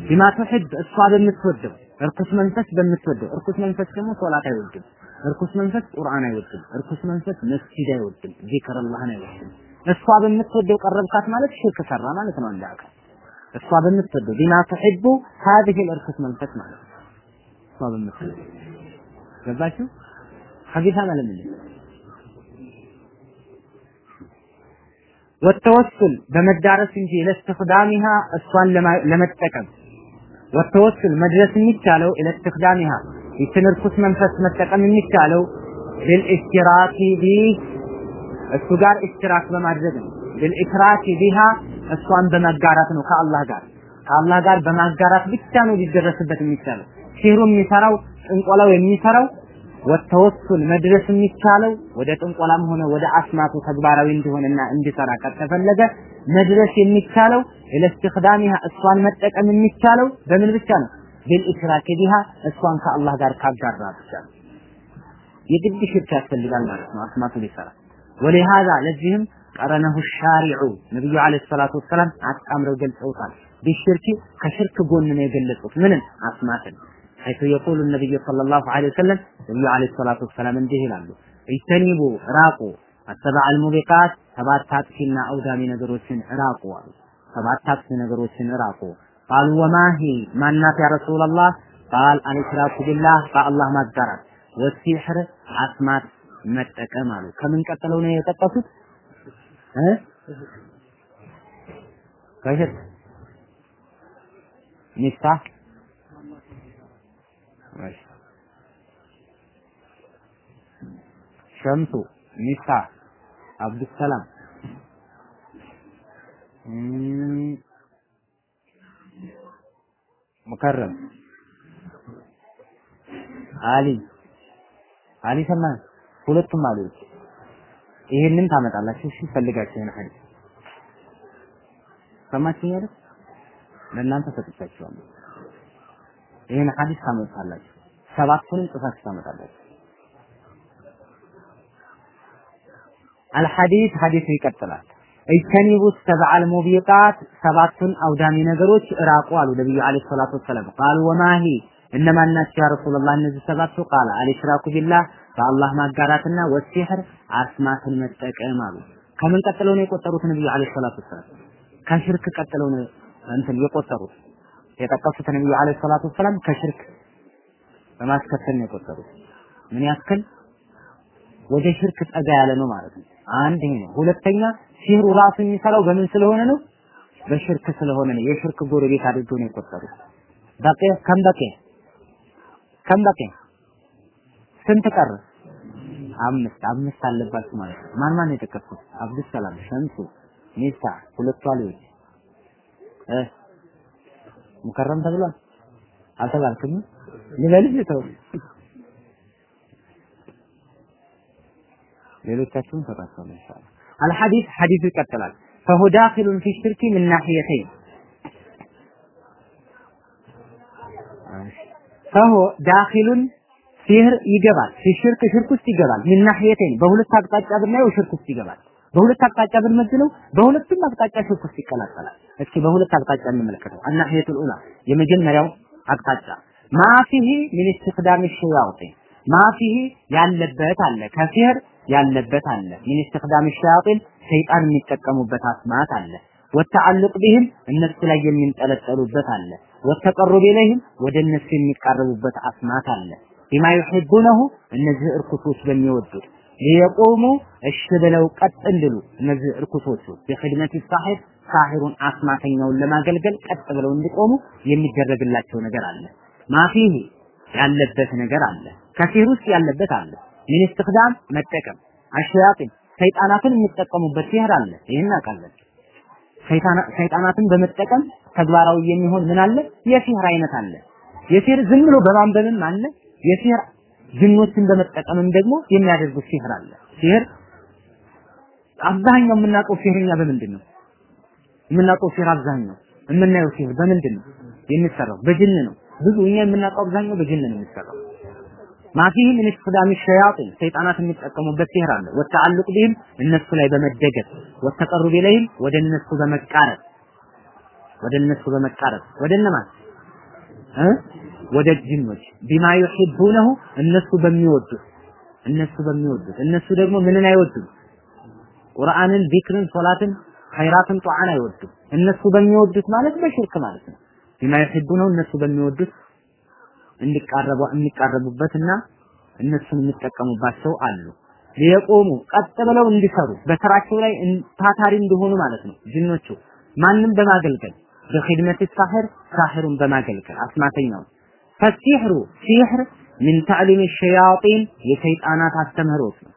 Speaker 1: ቢማ ትሕብ እሷ በምትወደው እርኩስ መንፈስ በምትወደው እርኩስ መንፈስ ደግሞ ሶላት አይወድም። እርኩስ መንፈስ ቁርአን አይወድም። እርኩስ መንፈስ መስጂድ አይወድም። ዚክር አላህን አይወድም። እሷ በምትወደው ቀረብካት ማለት ሽርክ ሰራ ማለት ነው። አካል اصاب المسترد بما تحب هذه الأرخص من فتنة اصاب المسترد جباشو حديث هذا لم والتوسل بمدارس انجي إلى استخدامها أصلا لما لما والتوسل مدرس المتالو إلى استخدامها. يتن ارخص من فتنة من المتالو للاشتراك به. السجار اشتراك بمدرس للاشتراك بها እሷን በመጋራት ነው ከአላህ ጋር ከአላህ ጋር በማጋራት ብቻ ነው ሊደረስበት የሚቻለው። ሲህሩ የሚሰራው ጥንቆላው የሚሰራው ወተወሱል መድረስ የሚቻለው ወደ ጥንቆላም ሆነ ወደ አስማቱ ተግባራዊ እንዲሆንና እንዲሰራ ከተፈለገ መድረስ የሚቻለው ለስትኽዳሚሃ እሷን መጠቀም የሚቻለው በምን ብቻ ነው? ቢልኢሽራክ ቢሃ እሷን ከአላህ ጋር ካጋራ ብቻ ነው። የግድ ሽርክ ያስፈልጋል ማለት ነው አስማቱ ሊሰራ ወሊሃዛ ለዚህም ቀረነሁ ሻሪዑ ነብዩ አለይሂ ሰላቱ ወሰላም አጣምረው ገልጸውታል። ቢሽርክ ከሽርክ ጎን ነው የገለጹት። ምንም አስማትን ሐይቱ የቁሉ ነብዩ ሰለላሁ ዐለይሂ ወሰለም ነብዩ አለይሂ ሰላቱ ወሰላም እንዲህ ይላሉ ኢተኒቡ ራቁ አሰባዓል ሙቢቃት ሰባት አጥፊና አውዳሚ ነገሮችን ራቁ አሉ። ሰባት አጥፊ ነገሮችን ራቁ ቃሉ ወማሂ ማናት ያ ረሱላላህ ቃል አልሽራኩ ቢላህ በአላህ ማጋራት ወሲሕር አስማት መጠቀም አሉ። ከምን ቀጥለው ነው የጠቀሱት? እ? ከሽርክ ሚፍታህ ሸምሱ ሚፍታ አብዱሰላም። ሙከረም። አሊ። አሊ ሰማን? ሁለቱም አሉ ይሄንን ታመጣላችሁ። እሺ ፈልጋችሁ ይሄን ሐዲስ ሰማችሁኝ አይደል? ለእናንተ ሰጥቻችኋለሁ። ይሄን ሐዲስ ታመጣላችሁ። ሰባቱንም ጽፋችሁ ታመጣላችሁ። አልሐዲስ ሐዲሱ ይቀጥላል። እጅተኒቡ ሰብዐል ሙቢቃት ሰባቱን አውዳሚ ነገሮች እራቁ አሉ ነብዩ አለይሂ ሰላቱ ወሰላም። ቃሉ ወማሂ እነማን ናቸው ያ ረሱላህ እነዚህ ሰባቱ ቃል አልሽራኩ ቢላህ በአላህ ማጋራትና ወሲሕር አስማትን መጠቀም አሉ። ከምን ቀጥለው ነው የቆጠሩት? ነብዩ አለይሂ ሰላቱ ወሰላም ከሽርክ ቀጥለው ነው እንትን የቆጠሩት። የጠቀሱት ነብዩ አለይሂ ሰላቱ ወሰላም ከሽርክ በማስከተል ነው የቆጠሩት። ምን ያክል? ወደ ሽርክ ጠጋ ያለ ነው ማለት ነው። አንድ ይሄ ነው። ሁለተኛ ሲህሩ ራሱ የሚሰራው በምን ስለሆነ ነው? በሽርክ ስለሆነ ነው። የሽርክ ጎረቤት አድርገው ነው የቆጠሩት። በቂ ከም በቂ ከም በቂ ስንት ቀረ አምስት አምስት አለባችሁ ማለት ነው ማን ማን የጠቀሱት አብዱሰላም ሸምሱ ሚፍታ ሁለቱ አልዮች እ ሙከረም ተብሏል አልተባልክም ልበልህ ተው ሌሎቻችሁን ሰጣችኋለሁ ኢንሻአላህ አልሐዲስ ሐዲሱ ይቀጥላል فهو داخل في الشرك من ناحيتين فهو داخل ሲህር ይገባል ሲሽርክ ሽርክ ውስጥ ይገባል። ምን ናህየቴን በሁለት አቅጣጫ ብናየው ሽርክ ውስጥ ይገባል። በሁለት አቅጣጫ ብንመዝነው በሁለቱም አቅጣጫ ሽርክ ውስጥ ይቀላቀላል። እስኪ በሁለት አቅጣጫ እንመለከተው። አናህየቱል ኡላ የመጀመሪያው አቅጣጫ። ማፊሂ ምን ኢስቲቅዳም ሸያጢን ማፊሂ ያለበት አለ ከሲህር ያለበት አለ። ምን ኢስቲቅዳም ሸያጢን ሰይጣን የሚጠቀሙበት አስማት አለ። ወተዓልቅ ቢህም እነሱ ላይ የሚንጠለጠሉበት አለ። ወተቀሩብ ኢለይህም ወደ እነሱ የሚቃረቡበት አስማት አለ ቢማ ዩሂቡነሁ እነዚህ እርኩሶች በሚወዱት። ሊየቆሙ እሺ ብለው ቀጥ እንድሉ እነዚህ እርኩሶቹ። በኺድመት ሳሒር ሳሒሩን አስማተኛውን ለማገልገል ቀጥ ብለው እንዲቆሙ የሚደረግላቸው ነገር አለ። ማፊሂ ያለበት ነገር አለ። ውስጥ ያለበት አለ። ምን ኢስቲቅዳም መጠቀም። አሸያጢን ሰይጣናትን የሚጠቀሙበት ሲህር አለ። ይህን እናውቃለን። ሰይጣናትን በመጠቀም ተግባራዊ የሚሆን ምን አለ? የሲህር አይነት አለ። የሲህር ዝም ብሎ በማንበብም አለ የሲህር ጅኖችን በመጠቀምም ደግሞ የሚያደርጉት ሲህር አለ። ሲህር አብዛኛው የምናውቀው ሲህርኛ በምንድን ነው? የምናውቀው ሲህር አብዛኛው የምናየው ሲህር በምንድን ነው የሚሰራው? በጅን ነው። ብዙ እኛ የምናውቀው አብዛኛው በጅን ነው የሚሰራው። ማፊህ ምን ኢስቲቅዳም ሸያጢን ሰይጣናት የሚጠቀሙበት ሲህር አለ። ወተዓልቅ ቢህም እነሱ ላይ በመደገፍ ወተቀሩብ ኢለይህም ወደ እነሱ በመቃረብ ወደ እነሱ በመቃረብ ወደ እነማን? እ ወደ ጅኖች ቢማ ይሂቡነሁ እነሱ በሚወዱት እነሱ በሚወዱት እነሱ ደግሞ ምንን አይወዱም? ቁርአንን ዚክርን ሶላትን ኸይራትን ጧዓን አይወዱም። እነሱ በሚወዱት ማለት በሽርክ ማለት ነው። ቢማ ይሂቡነሁ እነሱ በሚወዱት እንዲቃረቡ የሚቃረቡበትና እነሱን የሚጠቀሙባቸው አሉ። ሊየቆሙ ቀጥ ብለው እንዲሰሩ በስራቸው ላይ ታታሪ እንዲሆኑ ማለት ነው። ጅኖቹ ማንም በማገልገል በኺድመት ሳህር ሳህሩን በማገልገል አስማተኛው ፈሲሕሩ ሲሕር ምን ተዕሊም ሸያጢን የሰይጣናት አስተምህሮት ነው።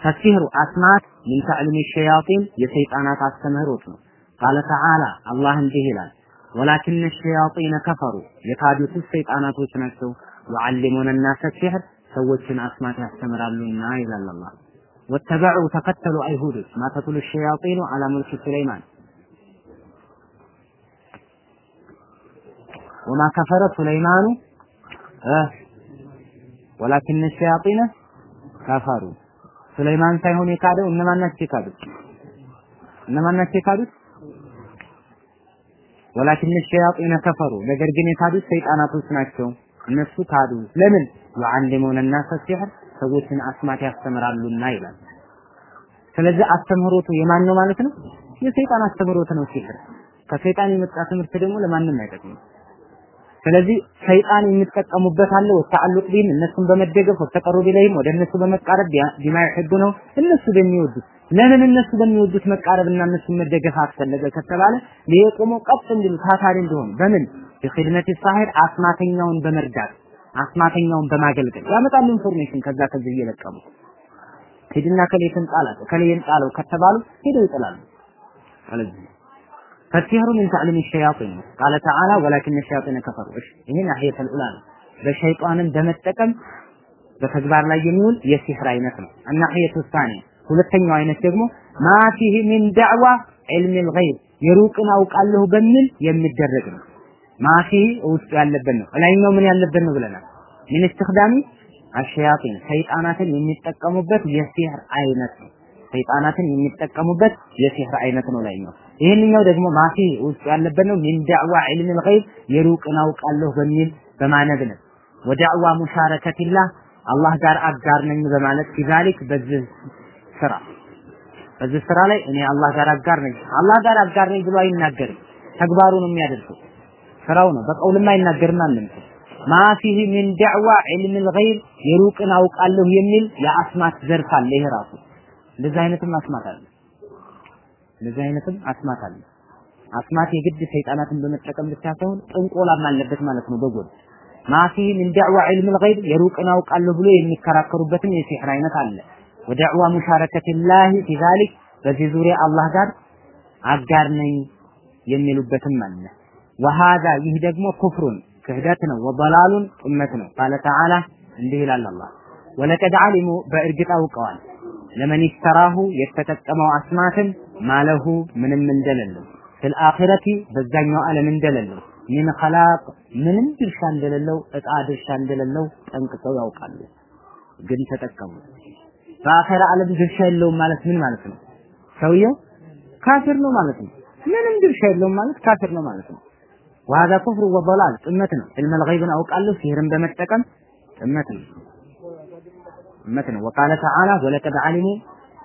Speaker 1: ፈሲሕሩ አስማት ምን ተዕሊም ሸያጢን የሰይጣናት አስተምህሮት ነው። ቃለ ተዓላ አላህ እንዲህ ይላል ወላኪን ሸያጢነ ከፈሩ የካዱት ሰይጣናቶች ናቸው። ወዓሊሙነ ናሰ ሲሕር ሰዎችን አስማት ያስተምራሉና ይላል አላህ። ወተበዑ ተከተሉ አይሁዶች ማ ተትሉ ሸያጢኑ አላ ሙልክ ሱለይማን ወማ ከፈረ ሱለይማኑ ወላኪን ሸያጢነ ከፈሩ ሱለይማን ሳይሆን የካደው እነማን ናቸው የካዱት? እነማን ናቸው የካዱት? ወላኪን ሸያጢነ ከፈሩ ነገር ግን የካዱት ሰይጣናቶች ናቸው። እነሱ ካዱ። ለምን? ወዓሊሙነ ናሰ ሲሕር ሰዎችን አስማት ያስተምራሉና ይላል። ስለዚህ አስተምህሮቱ የማን ነው ማለት ነው? የሰይጣን አስተምህሮት ነው ሲሕር ከሰይጣን የመጣ ትምህርት ደግሞ ለማንም አይጠቅምም ስለዚህ ሰይጣን የሚጠቀሙበት አለ وتعلق بهم እነሱን በመደገፍ وتقرب إليهم ወደ እነሱ በመቃረብ بما يحبونه። እነሱ በሚወዱት ለምን እነሱ በሚወዱት መቃረብና እነሱን መደገፍ አስፈለገ ከተባለ ሊቆሙ ቀጥ እንዲሉ ታታሪ እንዲሆኑ። በምን? በ خدمة الساحر አስማተኛውን በመርዳት አስማተኛውን በማገልገል ያመጣሉ information። ከዛ ከዚህ እየለቀሙ ሂድና ከሌትን ጣላት ከሌን ጣለው ከተባሉ ሄደው ይጥላሉ። ስለዚህ فالسحر من تعليم الشياطين قال تعالى ولكن الشياطين كفروا ايش ይሄ ናህየተ الأولى በሸይጣንን በመጠቀም በተግባር ላይ የሚውል የሲህር አይነት ነው الناحية الثانية ሁለተኛው አይነት ደግሞ ማ ፊህ ሚን ዳዕዋ ዒልም الغيب የሩቅን አውቃለሁ በሚል የሚደረግ ነው ማፊ ውስጡ ያለበት ነው ላይኛው ምን ያለበት ነው ብለናል ምን استخدامي አሸያጢን ሰይጣናትን የሚጠቀሙበት የሲህር አይነት ነው ሰይጣናትን የሚጠቀሙበት የሲህር አይነት ነው ላይኛው ይህንኛው ደግሞ ማፊ ውስጥ ያለበት ነው። ሚን ዳዕዋ ዒልም ልገይብ የሩቅን አውቃለሁ በሚል በማነብ ነው። ወዳዕዋ ሙሻረከትላህ አላህ ጋር አጋር ነኝ በማለት ፊዛሊክ በዚህ ስራ በዚህ ስራ ላይ እኔ አላህ ጋር አጋር ነኝ። አላህ ጋር አጋር ነኝ ብሎ አይናገርም። ተግባሩ ነው የሚያደርገው፣ ስራው ነው። በቀውልም አይናገርም አለም ማ ሚን ዳዕዋ ዒልም ልገይብ የሩቅን አውቃለሁ የሚል የአስማት ዘርፍ አለ። ይሄ ራሱ እንደዚህ አይነትም አስማት አለ። እንደዚህ አይነትም አስማት አለ አስማት የግድ ሰይጣናትን በመጠቀም ብቻ ሳይሆን ጥንቆላም አለበት ማለት ነው በጎን ማፊ ምን ዳዕዋ ዒልም الغيب የሩቅን አውቃለሁ ብሎ የሚከራከሩበትም የሲሕር አይነት አለ ወዳዕዋ ሙሻረከት ላህ ፊ ዛሊክ በዚህ ዙሪያ አላህ ጋር አጋር ነኝ የሚሉበትም አለ ወሃዛ ይህ ደግሞ ኩፍሩን ክህደት ነው ወበላሉን ጥመት ነው ቃለ ተዓላ እንዲህ ይላል አላህ ወለቀድ ዓሊሙ በእርግጥ አውቀዋል ለመን ይስተራሁ የተጠቀመው አስማትን ማለሁ ምንም እንደሌለው ፊል አኺረቲ በዛኛው ዓለም እንደሌለው ሚን ኸላቅ ምንም ድርሻ እንደሌለው እጣ ድርሻ እንደሌለው ጠንቅቀው ያውቃሉ። ግን ተጠቀሙ። በአኺራ ዓለም ድርሻ የለውም ማለት ምን ማለት ነው? ሰውየው ካፊር ነው ማለት ነው። ምንም ድርሻ የለውም ማለት ካፊር ነው ማለት ነው። ወሀዛ ኩፍር ወበላል ጥመት ነው። ዕልመል ገይብን አውቃለሁ ሲህርን በመጠቀም ጥመት ነው ጥመት ነው። ወቃለ ተዓላ ወለቀድ ዓሊሙ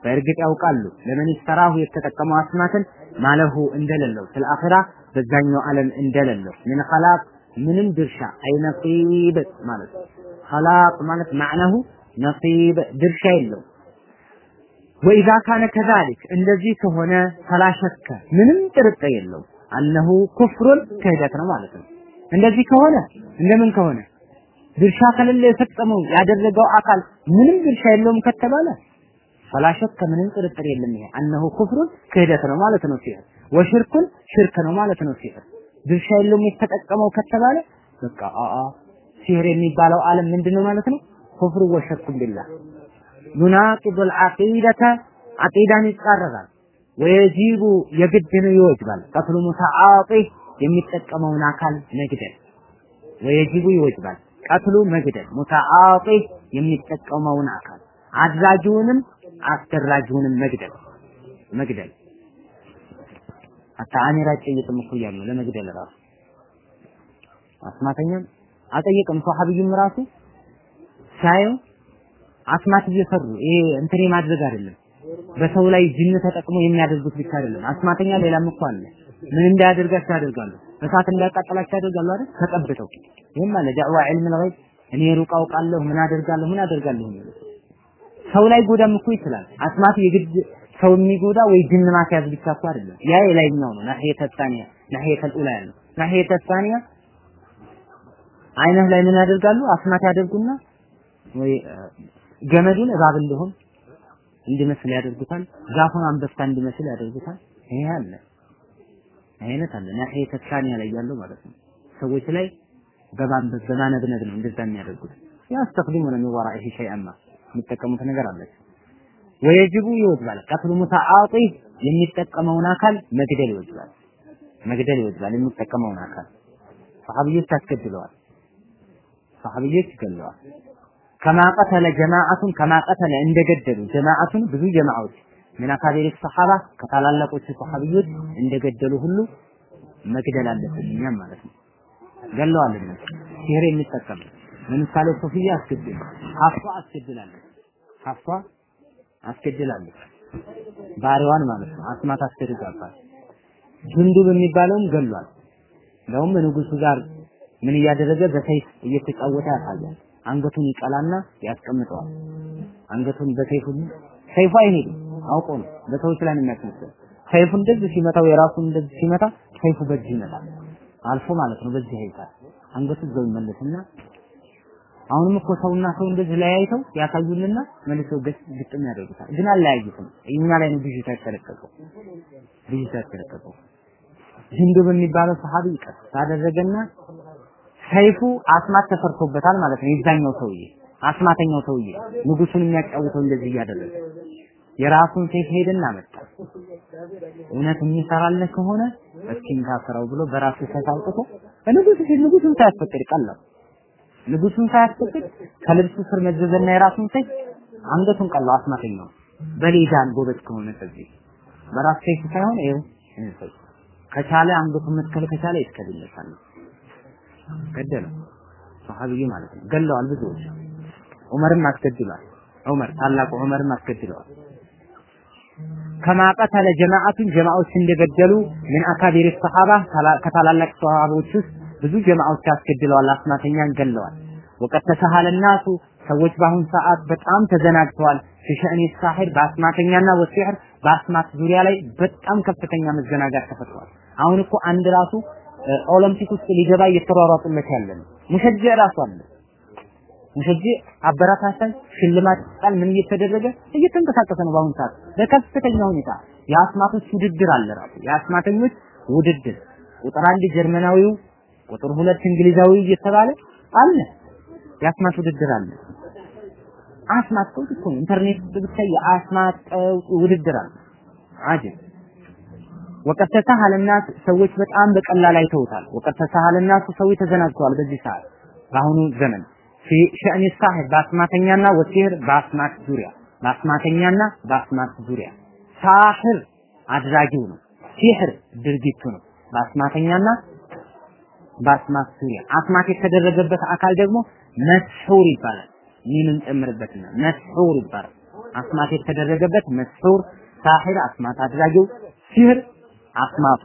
Speaker 1: በእርግጥ ያውቃሉ። ለምን ይስተራሁ የተጠቀመው አስማትን ማለሁ እንደሌለው ስለ አኺራ በዛኛው ዓለም እንደሌለው። ምን ኸላቅ? ምንም ድርሻ አይ ነሲብ ማለት ኸላቅ ማለት ማዕነሁ ነሲብ ድርሻ የለው ወኢዛ ካነ ከዛሊክ እንደዚህ ከሆነ ፈላሸከ ምንም ጥርጥር የለው አነሁ ኩፍሩን ክህደት ነው ማለት ነው። እንደዚህ ከሆነ እንደምን ከሆነ? ድርሻ ከሌለ የፈጸመው ያደረገው አካል ምንም ድርሻ የለውም ከተባለ ፈላሸከ ምንም ጥርጥር የለም ይሄ አነሁ ኩፍሩን ክህደት ነው ማለት ነው ሲህር ወሽርኩን ሽርክ ነው ማለት ነው ሲህር ድርሻ የለውም የተጠቀመው ከተባለ በቃ አአ ሲህር የሚባለው ዓለም ምንድነው ማለት ነው ኩፍሩ ወሽርኩን ቢላህ ዩናቂዱ አልዓቂደተ አቂዳን ይጻረራል ወየጂቡ የግድ ነው ይወጅባል ቀትሉ ሙተዓጢህ የሚጠቀመውን አካል መግደል ወየጂቡ ይወጅባል ቀትሉ መግደል ሙተዓጢህ የሚጠቀመውን አካል አድራጊውንም አስደራጊውንም መግደል መግደል አታ አሚር አይጠየቅም እኮ እያሉ ለመግደል ራሱ አስማተኛም አልጠየቅም። ሷሐቢዩም ራሱ ሳየው አስማት እየሰሩ ይሄ እንትን ማድረግ አይደለም በሰው ላይ ጅን ተጠቅሞ የሚያደርጉት ብቻ አይደለም። አስማተኛ ሌላም እኮ አለ። ምን እንዳያደርጋቸው ያደርጋሉ። እሳት እንዳያቃጥላቸው ያደርጋሉ አይደል? ተቀብተው ይህም አለ ዳዕዋ ዒልም ልገይብ እኔ ሩቅ አውቃለሁ ምን አደርጋለሁ ምን አደርጋለሁ ሰው ላይ ጎዳም እኮ ይችላል። አስማት የግድ ሰው የሚጎዳ ወይ ጅን ማስያዝ ብቻ እኮ አይደለም። ያ የላይኛው ነው። ናሂየ ተሳኒያ ናሂየ ተልኡላ ያለው ናሂየ ተሳኒያ አይነህ ላይ ምን ያደርጋሉ? አስማት ያደርጉና ወይ ገመዱን እባብ እንደሆን እንዲመስል ያደርጉታል። ዛፉን አንበሳ እንዲመስል ያደርጉታል። ይሄ አለ አይነት አለ። ናሂየ ተሳኒያ ላይ ያለው ማለት ነው። ሰዎች ላይ በማንበብ በማነብነብ ነው እንደዛ የሚያደርጉት ያስተክሊሙነ ሚን ወራኢሂ ሸይአን ማ የሚጠቀሙት ነገር አለች። ወየጅቡ ይወጅባል ቀትሉ ሙተዓጢ የሚጠቀመውን አካል መግደል ይወጅባል። መግደል ይወጅባል የሚጠቀመውን አካል ሰሃቢዎች አስገድለዋል። ሰሃቢዎች ገለዋል። ከማ ቀተለ ጀማዓቱን ከማ ቀተለ እንደገደሉ ጀማዓቱን ብዙ ጀማዓዎች ምን አካባቢ ሰሃባ ከታላላቆቹ ሰሃቢዎች እንደገደሉ ሁሉ መግደል አለብን እኛም ማለት ነው። ገለዋል እነሱ ሲህር የሚጠቀም ለምሳሌ ሶፊያ አስገድል ሀፍሷ አስገድላለች። ሀፍሷ አስገድላለች። ባሪዋን ማለት ነው። አስማት አስገድጋባት ጁንዱብ የሚባለውም ገሏል። እንደውም ንጉሱ ጋር ምን እያደረገ በሰይፍ እየተጫወተ ያሳያል። አንገቱን ይቀላና ያስቀምጠዋል። አንገቱን በሰይፉ ሰይፉ አይሄድም አውቆ ነው። በሰዎች ላይ ነው የሚያስመስለው። ሰይፉ እንደዚህ ሲመታው የራሱን እንደዚህ ሲመታ ሰይፉ በዚህ ይመጣል አልፎ ማለት ነው በዚህ ይሄዳል አንገቱ እዛው ይመለስና አሁንም እኮ ሰውና ሰው እንደዚህ ለያይተው ያሳዩንና መልሰው ግጥም ያደርጉታል። ግን አለያዩትም። እኛ ላይ ነው ብዥታ የተለቀቀው ብዥታ የተለቀቀው። ሂንዱ በሚባለው ሰሃቢ ይቀር ታደረገና ሰይፉ አስማት ተሰርቶበታል ማለት ነው። የዛኛው ሰውዬ አስማተኛው ሰውዬ ንጉሱን የሚያጫውተው እንደዚህ እያደረገ የራሱን ሰይፍ ሄደና መጣ። እውነት የሚሰራልህ ከሆነ እስኪ እንካፈረው ብሎ በራሱ ሰይፍ አውጥቶ ንጉሱ ንጉሱን ሳያስፈቅድ ቀላል ንጉሱን ሳያስፈቅድ ከልብሱ ስር መዘዘና የራሱን ሰይፍ አንገቱን ቀላው አስማተኛው በሌዳን ጎበዝ ከሆነ ከዚህ በራስ ሰይፍ ሳይሆን ይኸው ሰይፍ ከቻለ አንገቱን መትከል ከቻለ ይትከልለታል። ገደለ ሰሃቢይ ማለት ነው። ገለዋል ብዙዎች። ዑመርም አስገድሏል። ዑመር ታላቁ ዑመርም አስገድለዋል። ከማ ቀተለ ጀማዓቱን ጀማዓዎች እንደገደሉ ምን አካቢር ሰሃባ ከታላላቅ ሰሃቦች ውስጥ ብዙ ጀማዓዎች አስገድለዋል፣ አስማተኛን ገለዋል። ወቀት ተሰሃለ ናሱ ሰዎች በአሁን ሰዓት በጣም ተዘናግተዋል። ፊሸእኒ ሳሒር በአስማተኛና ወሲሕር በአስማት ዙሪያ ላይ በጣም ከፍተኛ መዘናጋት ተፈጥሯል። አሁን እኮ አንድ ራሱ ኦሎምፒክ ውስጥ ሊገባ እየተሯሯጡለት ያለ ነው። ሙሸጅዕ ራሱ አለ። ሙሸጅዕ አበረታታኝ ሽልማት ቃል ምን እየተደረገ እየተንቀሳቀሰ ነው። በአሁን ሰዓት በከፍተኛ ሁኔታ የአስማቶች ውድድር አለ። ራሱ የአስማተኞች ውድድር ቁጥር አንድ ጀርመናዊው ቁጥር ሁለት እንግሊዛዊ እየተባለ አለ። የአስማት ውድድር አለ። አስማት ሰው እኮ ኢንተርኔት ብቻ የአስማት ውድድር አለ። አጀብ ወቀት ተሳሃለ الناس ሰዎች በጣም በቀላል አይተውታል። ወቀት ተሳሃለ الناس ሰዎች ተዘናግተዋል በዚህ ሰዓት በአሁኑ ዘመን ፊ ሸእኒ ሳሂር በአስማተኛና ወሲህር በአስማት ዙሪያ በአስማተኛና በአስማት ዙሪያ ሳህር አድራጊው ነው። ሲህር ድርጊቱ ነው። በአስማተኛና በአስማት ዙሪያ አስማት የተደረገበት አካል ደግሞ መስሑር ይባላል። ሚምን ጨምርበትና መስሑር ይባላል። አስማት የተደረገበት መስሑር፣ ሳሒር አስማት አድራጊው፣ ሲህር አስማቱ።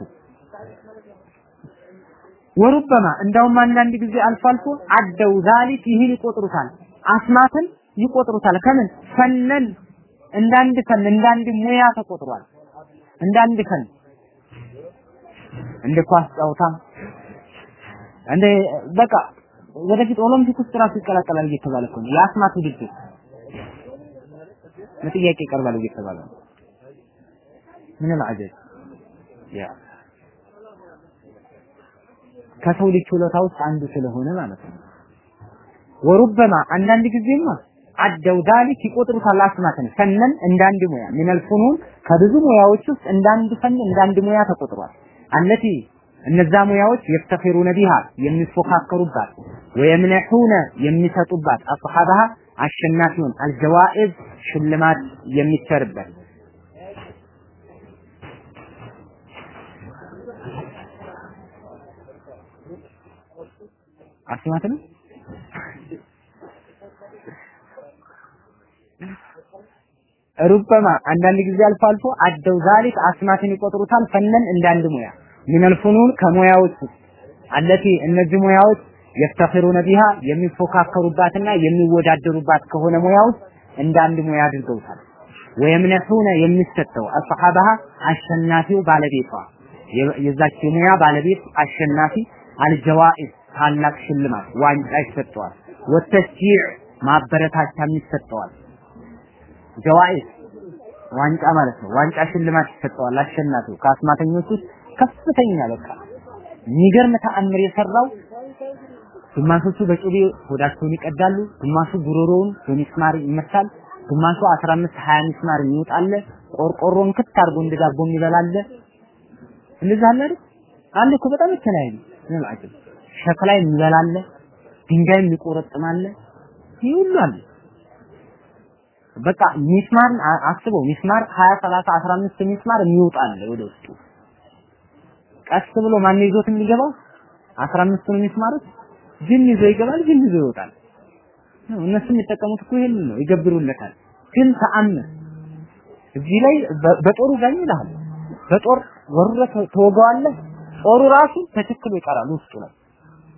Speaker 1: ወሩበማ እንዳውም አንዳንድ ጊዜ አልፎ አልፎ አደው ዛሊክ ይህን ይቆጥሩታል። አስማትን ይቆጥሩታል። ከምን ፈነን እንዳንድ ፈን እንዳንድ ሙያ ተቆጥሯል። እንዳንድ ፈን እንደ ኳስ ጨዋታ እንደ በቃ ወደፊት ኦሎምፒክ ውስጥ ራሱ ይቀላቀላል እየተባለ እኮ ነው። የአስማት ውድድር ለጥያቄ ይቀርባል እየተባለ ነው። ምን አጀብ ያ ከሰው ልጅ ችሎታ ውስጥ አንዱ ስለሆነ ማለት ነው። ወሩበማ አንዳንድ ጊዜማ አደው ዳሊክ ይቆጥሩታል አስማትን ፈነን እንዳንድ ሙያ ሚነል ፉኑን ከብዙ ሙያዎች ውስጥ እንዳንድ ፈን እንዳንድ ሙያ ተቆጥሯል አለቲ እነዛ ሙያዎች የፍተኺሩነ ቢሃ የሚፎካከሩባት ወየምነሑነ የሚሰጡባት አስሐባሃ አሸናፊውን አልጀዋኢዝ ሽልማት የሚቸርበት አስማት ነው ሩበማ አንዳንድ ጊዜ አልፎ አልፎ አደው ዛሊክ አስማትን ይቆጥሩታል ፈነን እንዳንድ ሙያ ሚነል ፉኑን ከሙያዎች አለቲ እነዚህ ሙያዎች የፍተኽሩነ ቢሃ የሚፎካከሩባትና የሚወዳደሩባት ከሆነ ሙያ ውስጥ እንደ አንድ ሙያ አድርገውታል። ወየምነሑነ የሚሰጠው አሰሐባሃ አሸናፊው ባለቤቷ የዛች ሙያ ባለቤት አሸናፊ አልጀዋኢዝ ታላቅ ሽልማት ዋንጫ ይሰጠዋል። ወተሽጂዕ ማበረታቻም ይሰጠዋል። ጀዋኢዝ ዋንጫ ማለት ነው። ዋንጫ ሽልማት ይሰጠዋል አሸናፊው ከአስማተኞች ውስጥ ከፍተኛ በቃ የሚገርም ተአምር የሰራው ግማሾቹ በጩቤ ሆዳቸውን ይቀዳሉ፣ ግማሹ ጉሮሮውን በሚስማር ይመታል፣ ግማሹ 15 20 ሚስማር ይወጣል፣ ቆርቆሮን ክት አድርጎ እንደ ዳቦ ይበላል። እንደዛ አለ አይደል? አለ እኮ በጣም የተለያዩ ምን አጭም ሸክላ የሚበላል፣ ድንጋይ የሚቆረጥማል፣ ይህ አለ። በቃ ሚስማር አስበው፣ ሚስማር 20 30 15 ሚስማር የሚወጣል ወደ ውስጡ ቀስ ብሎ ማን ይዞት የሚገባው 15ቱን ሚስማሮች ጅን ይዞ ይገባል፣ ጅን ይዞ ይወጣል። እነሱ የሚጠቀሙት እኮ ይሄንን ነው፣ ይገብሩለታል። ግን ተአምር እዚህ ላይ በጦሩ ጋኝ ይልሃል። በጦር ወርረ ተወጋዋለህ። ጦሩ ራሱ ተቸክሎ ይቀራል ውስጡ ላይ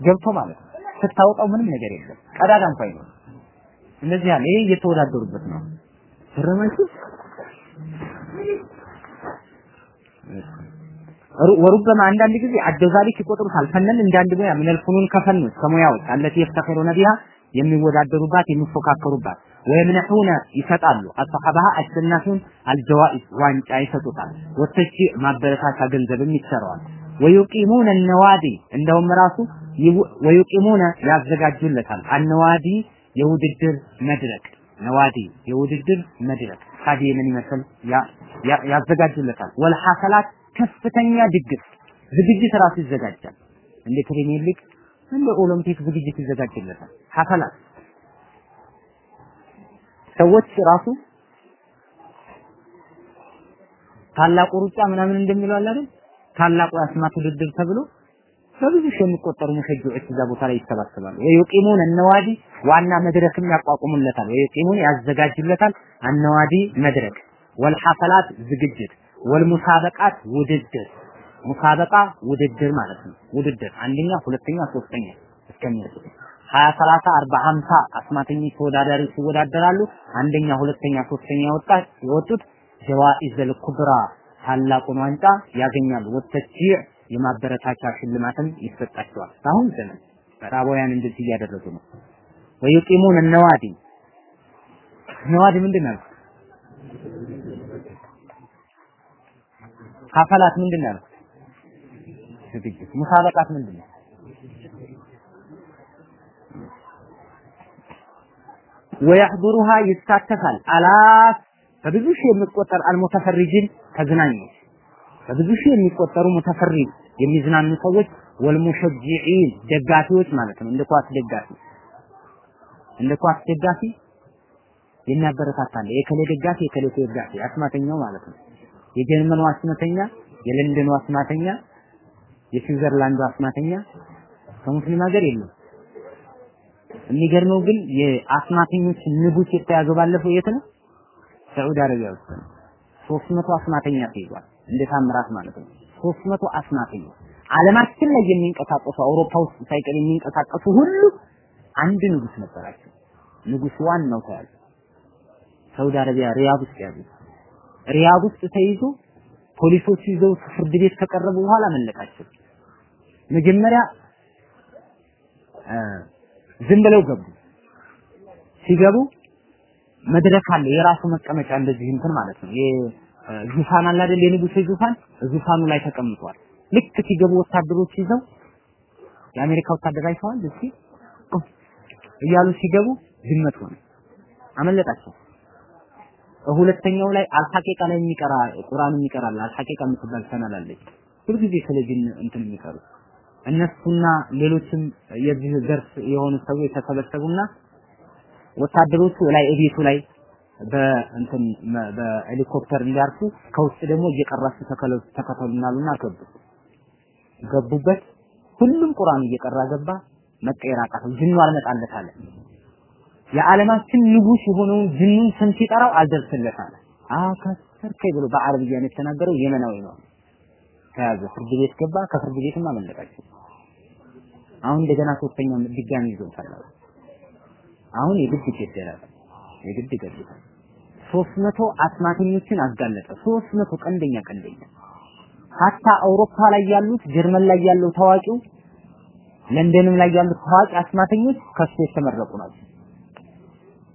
Speaker 1: ገብቶ ማለት ነው። ስታወጣው ምንም ነገር የለም፣ ቀዳዳ እንኳን አይኖርም። እንደዚህ ያለ ይሄ እየተወዳደሩበት ነው። ገረማችሁ? ወሩበማ አንዳንድ ጊዜ አደዛሊክ ይቆጥሩታል ፈነን እንዳንድ ሙያ ሚነል ፉኑን ከፈኖች ከሙያዎች አለቲ የፍተኺሩነ ቢሃ የሚወዳደሩባት የሚፎካከሩባት ወየምነሑነ ይሰጣሉ። አሰሐባሃ አሸናፊውን አልጀዋኢዝ ዋንጫ ይሰጡታል። ወተሺ ማበረታቻ ገንዘብም ይሰራዋል። ወዩቂሙነ ነዋዲ እንደውም ራሱ ወዩቂሙነ ያዘጋጁለታል። አነዋዲ የውድድር መድረክ ነዋዲ የውድድር መድረክ። ስታዲየምን ይመስል ያዘጋጁለታል። ወልሐሰላት ከፍተኛ ድግስ ዝግጅት ራሱ ይዘጋጃል። እንደ ፕሪሚየር ሊግ እንደ ኦሎምፒክ ዝግጅት ይዘጋጅለታል። ሐፈላት ሰዎች ራሱ ታላቁ ሩጫ ምናምን እንደሚለው አለ አይደል? ታላቁ የአስማት ውድድር ተብሎ በብዙ ሺህ የሚቆጠሩ ሙሸጅዖች እዛ ቦታ ላይ ይሰባሰባሉ። ወዩቂሙን እነዋዲ ዋና መድረክም ያቋቁሙለታል። ወዩቂሙን ያዘጋጁለታል። አነዋዲ መድረክ ወልሐፈላት ዝግጅት ወልሙሳበቃት ውድድር ሙሳበቃ ውድድር ማለት ነው። ውድድር አንደኛ፣ ሁለተኛ፣ ሶስተኛ እስከሚደርስ ሀያ ሰላሳ አርባ ሀምሳ አስማተኞች ተወዳዳሪዎች ይወዳደራሉ። አንደኛ፣ ሁለተኛ፣ ሶስተኛ ወጣ የወጡት ጀዋኢዘል ኩብራ ታላቁን ዋንጫ ያገኛሉ። ወተሽጂዕ የማበረታቻ ሽልማትም ይሰጣቸዋል። አሁን ዘመን ምዕራባውያን እንደዚህ እያደረጉ ነው። ወዩቂሙን ነዋዲ ነዋዲ ምንድን ነው? ሀፈላት ምንድን ነው? ዝግጅት። ሙሳበቃት ምንድን ነው? ወያህዱሩሃ ይሳተፋል አላፍ በብዙ ሺህ የሚቆጠር አልሙተፈሪጅን ተዝናኞች በብዙ ሺህ የሚቆጠሩ ሙተፈሪጅ የሚዝናኑ ሰዎች ወልሙሸጂዒን ደጋፊዎች ማለት ነው። እንደ ኳስ ደጋፊ እንደ ኳስ ደጋፊ የሚያበረታታል። የከሌ ደጋፊ የከሌ ደጋፊ አስማተኛው ማለት ነው። የጀርመኑ አስማተኛ፣ የለንደኑ አስማተኛ፣ የስዊዘርላንዱ አስማተኛ ከሙስሊም ሀገር የለም። የሚገርመው ግን የአስማተኞች ንጉስ የተያዘው ባለፈው የት ነው? ሳዑዲ አረቢያ ውስጥ ነው። ሶስት መቶ አስማተኛ ተይዟል። እንደ ታምራት ማለት ነው። ሶስት መቶ አስማተኛ ዓለማችን ላይ የሚንቀሳቀሱ አውሮፓ ውስጥ ሳይቀር የሚንቀሳቀሱ ሁሉ አንድ ንጉስ ነበራቸው። ንጉስ ዋናው ተያዘ። ሳዑዲ አረቢያ ሪያድ ውስጥ ያዙ። ሪያድ ውስጥ ተይዞ ፖሊሶች ይዘው ፍርድ ቤት ከቀረቡ በኋላ ለቀቃቸው። መጀመሪያ ዝም ብለው ገቡ። ሲገቡ መድረክ አለ፣ የራሱ መቀመጫ እንደዚህ እንትን ማለት ነው። ዙፋን አለ አይደል? የንጉሴ ዙፋን ዙፋኑ ላይ ተቀምጧል። ልክ ሲገቡ ወታደሮች ይዘው የአሜሪካ ወታደር አይተዋል እስኪ እያሉ ሲገቡ ድመት ሆነ፣ አመለጣቸው። ሁለተኛው ላይ አልሐቂቃ ላይ የሚቀራ ቁርአን የሚቀራል አልሐቂቃ የምትባል ቻናል ሁልጊዜ ስለ ጂን እንትን የሚቀሩ እነሱና ሌሎችም የዚህ ዘርፍ የሆኑ ሰዎች ተሰበሰቡና ወታደሮቹ ላይ እቤቱ ላይ በእንትን በሄሊኮፕተር እንዲያርፉ ከውስጥ ደግሞ እየቀራችሁ ተከተሉን አሉና ገቡ። ገቡበት። ሁሉም ቁርአን እየቀራ ገባ። መቀየር አቃተው። ጅኑ አልመጣለት አለ የዓለማችን ንጉስ የሆነውን ጅኑን ስም ሲጠራው አልደርስለት አለ አከሰርከኝ ብሎ በአረብያ ነው የተናገረው የመናዊ ነው። ተያዘ። ፍርድ ቤት ገባ። ከፍርድ ቤትም አመለጣቸው አሁን እንደገና ሶስተኛ ድጋሚ ይዞ ፈላል አሁን የግድ ይገደላል። የግድ ይገድላል። ሶስት መቶ አስማተኞችን አጋለጠ። ሶስት መቶ ቀንደኛ ቀንደኛ። ሀታ አውሮፓ ላይ ያሉት ጀርመን ላይ ያለው ታዋቂው ለንደንም ላይ ያሉት ታዋቂ አስማተኞች ከሱ የተመረቁ ናቸው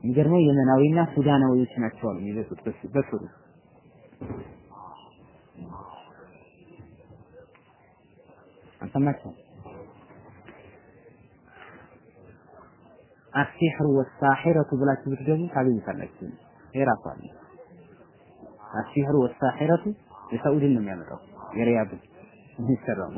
Speaker 1: گرمی یه منوی نه فدان و یه سنت فال میده تو بس بس رو انت مکن السحر والساحرة بلا تبرجم حبيبي فلكتين هي رافعين السحر والساحرة لسؤول النم يمرق يا رياب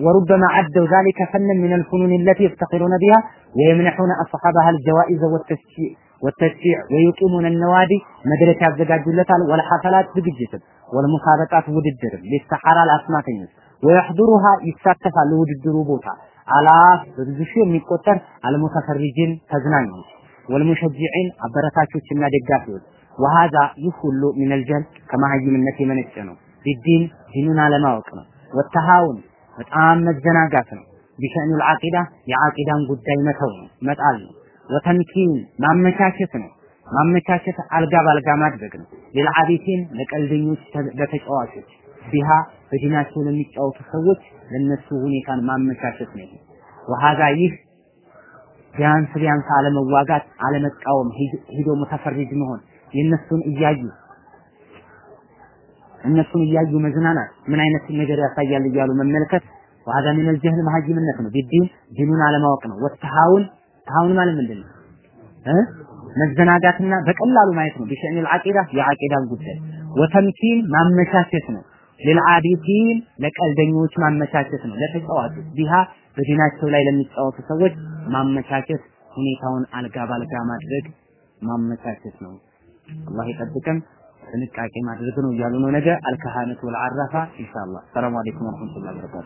Speaker 1: وربما عدوا ذلك فنا من الفنون التي يفتقرون بها ويمنحون أصحابها الجوائز والتشكيل ወተሽዕ ወይቂሙን ነዋዲ መድረክ ያዘጋጁለታል ወልሐፈላት ዝግጅትም ወልሙሳበቃት ውድድርም ሊሰሐራ አስማተኞች ወያሕዱሩሃ ይሳተፋል ውድድሩ ቦታ አላፍ በብዙ ሺህ የሚቆጠር አልሙተፈሪጅን ተዝናኞች ወልሙሸጂዒን አበረታቾችና ደጋፊዎች ወሃዛ ይህ ሁሉ ሚነልጀል ከመሀይምነት የመነጨ ነው ቢዲን ዲኑን አለማወቅ ነው ወተሃውን በጣም መዘናጋት ነው ቢሸእኑል ዓቂዳ የዓቂዳን ጉዳይ መተው ነው መጣል ነው ወተምኪን ማመቻቸት ነው። ማመቻቸት አልጋ ባልጋ ማድረግ ነው። ለልዓቢቲን ለቀልደኞች፣ ለተጫዋቾች ቢሃ በዲናቸው ለሚጫወቱ ሰዎች ለነሱ ሁኔታን ማመቻቸት ነው። ወሃዛ ይህ ቢያንስ ቢያንስ አለመዋጋት፣ አለመቃወም፣ ሂዶ ሙተፈሪድ መሆን የእነሱን እያዩ እነሱን እያዩ መዝናናት ምን አይነት ነገር ያሳያል እያሉ መመልከት ዋጋ ምን جهل መሀይምነት ነው። بالدين ዲኑን አለማወቅ ነው። وتهاون تهاون ማለት ምንድን ነው? እ? መዘናጋትና በቀላሉ ማየት ነው። بشأن العقيدة የአቂዳን ጉዳይ። وتمكين ማመቻቸት ነው። للاعبين ለቀልደኞች ማመቻቸት ነው። ለተጫዋቾች بها በዲናቸው ላይ ለሚጫወቱ ሰዎች ማመቻቸት ሁኔታውን አልጋ ባልጋ ማድረግ ማመቻቸት ነው። አላህ ይጠብቀን። ጥንቃቄ ማድረግ ነው እያሉ ነው ነገ አልካሃነቱ ወልዓራፋ ኢንሻአላህ። ሰላም አለይኩም ወራህመቱላሂ ወበረካቱ።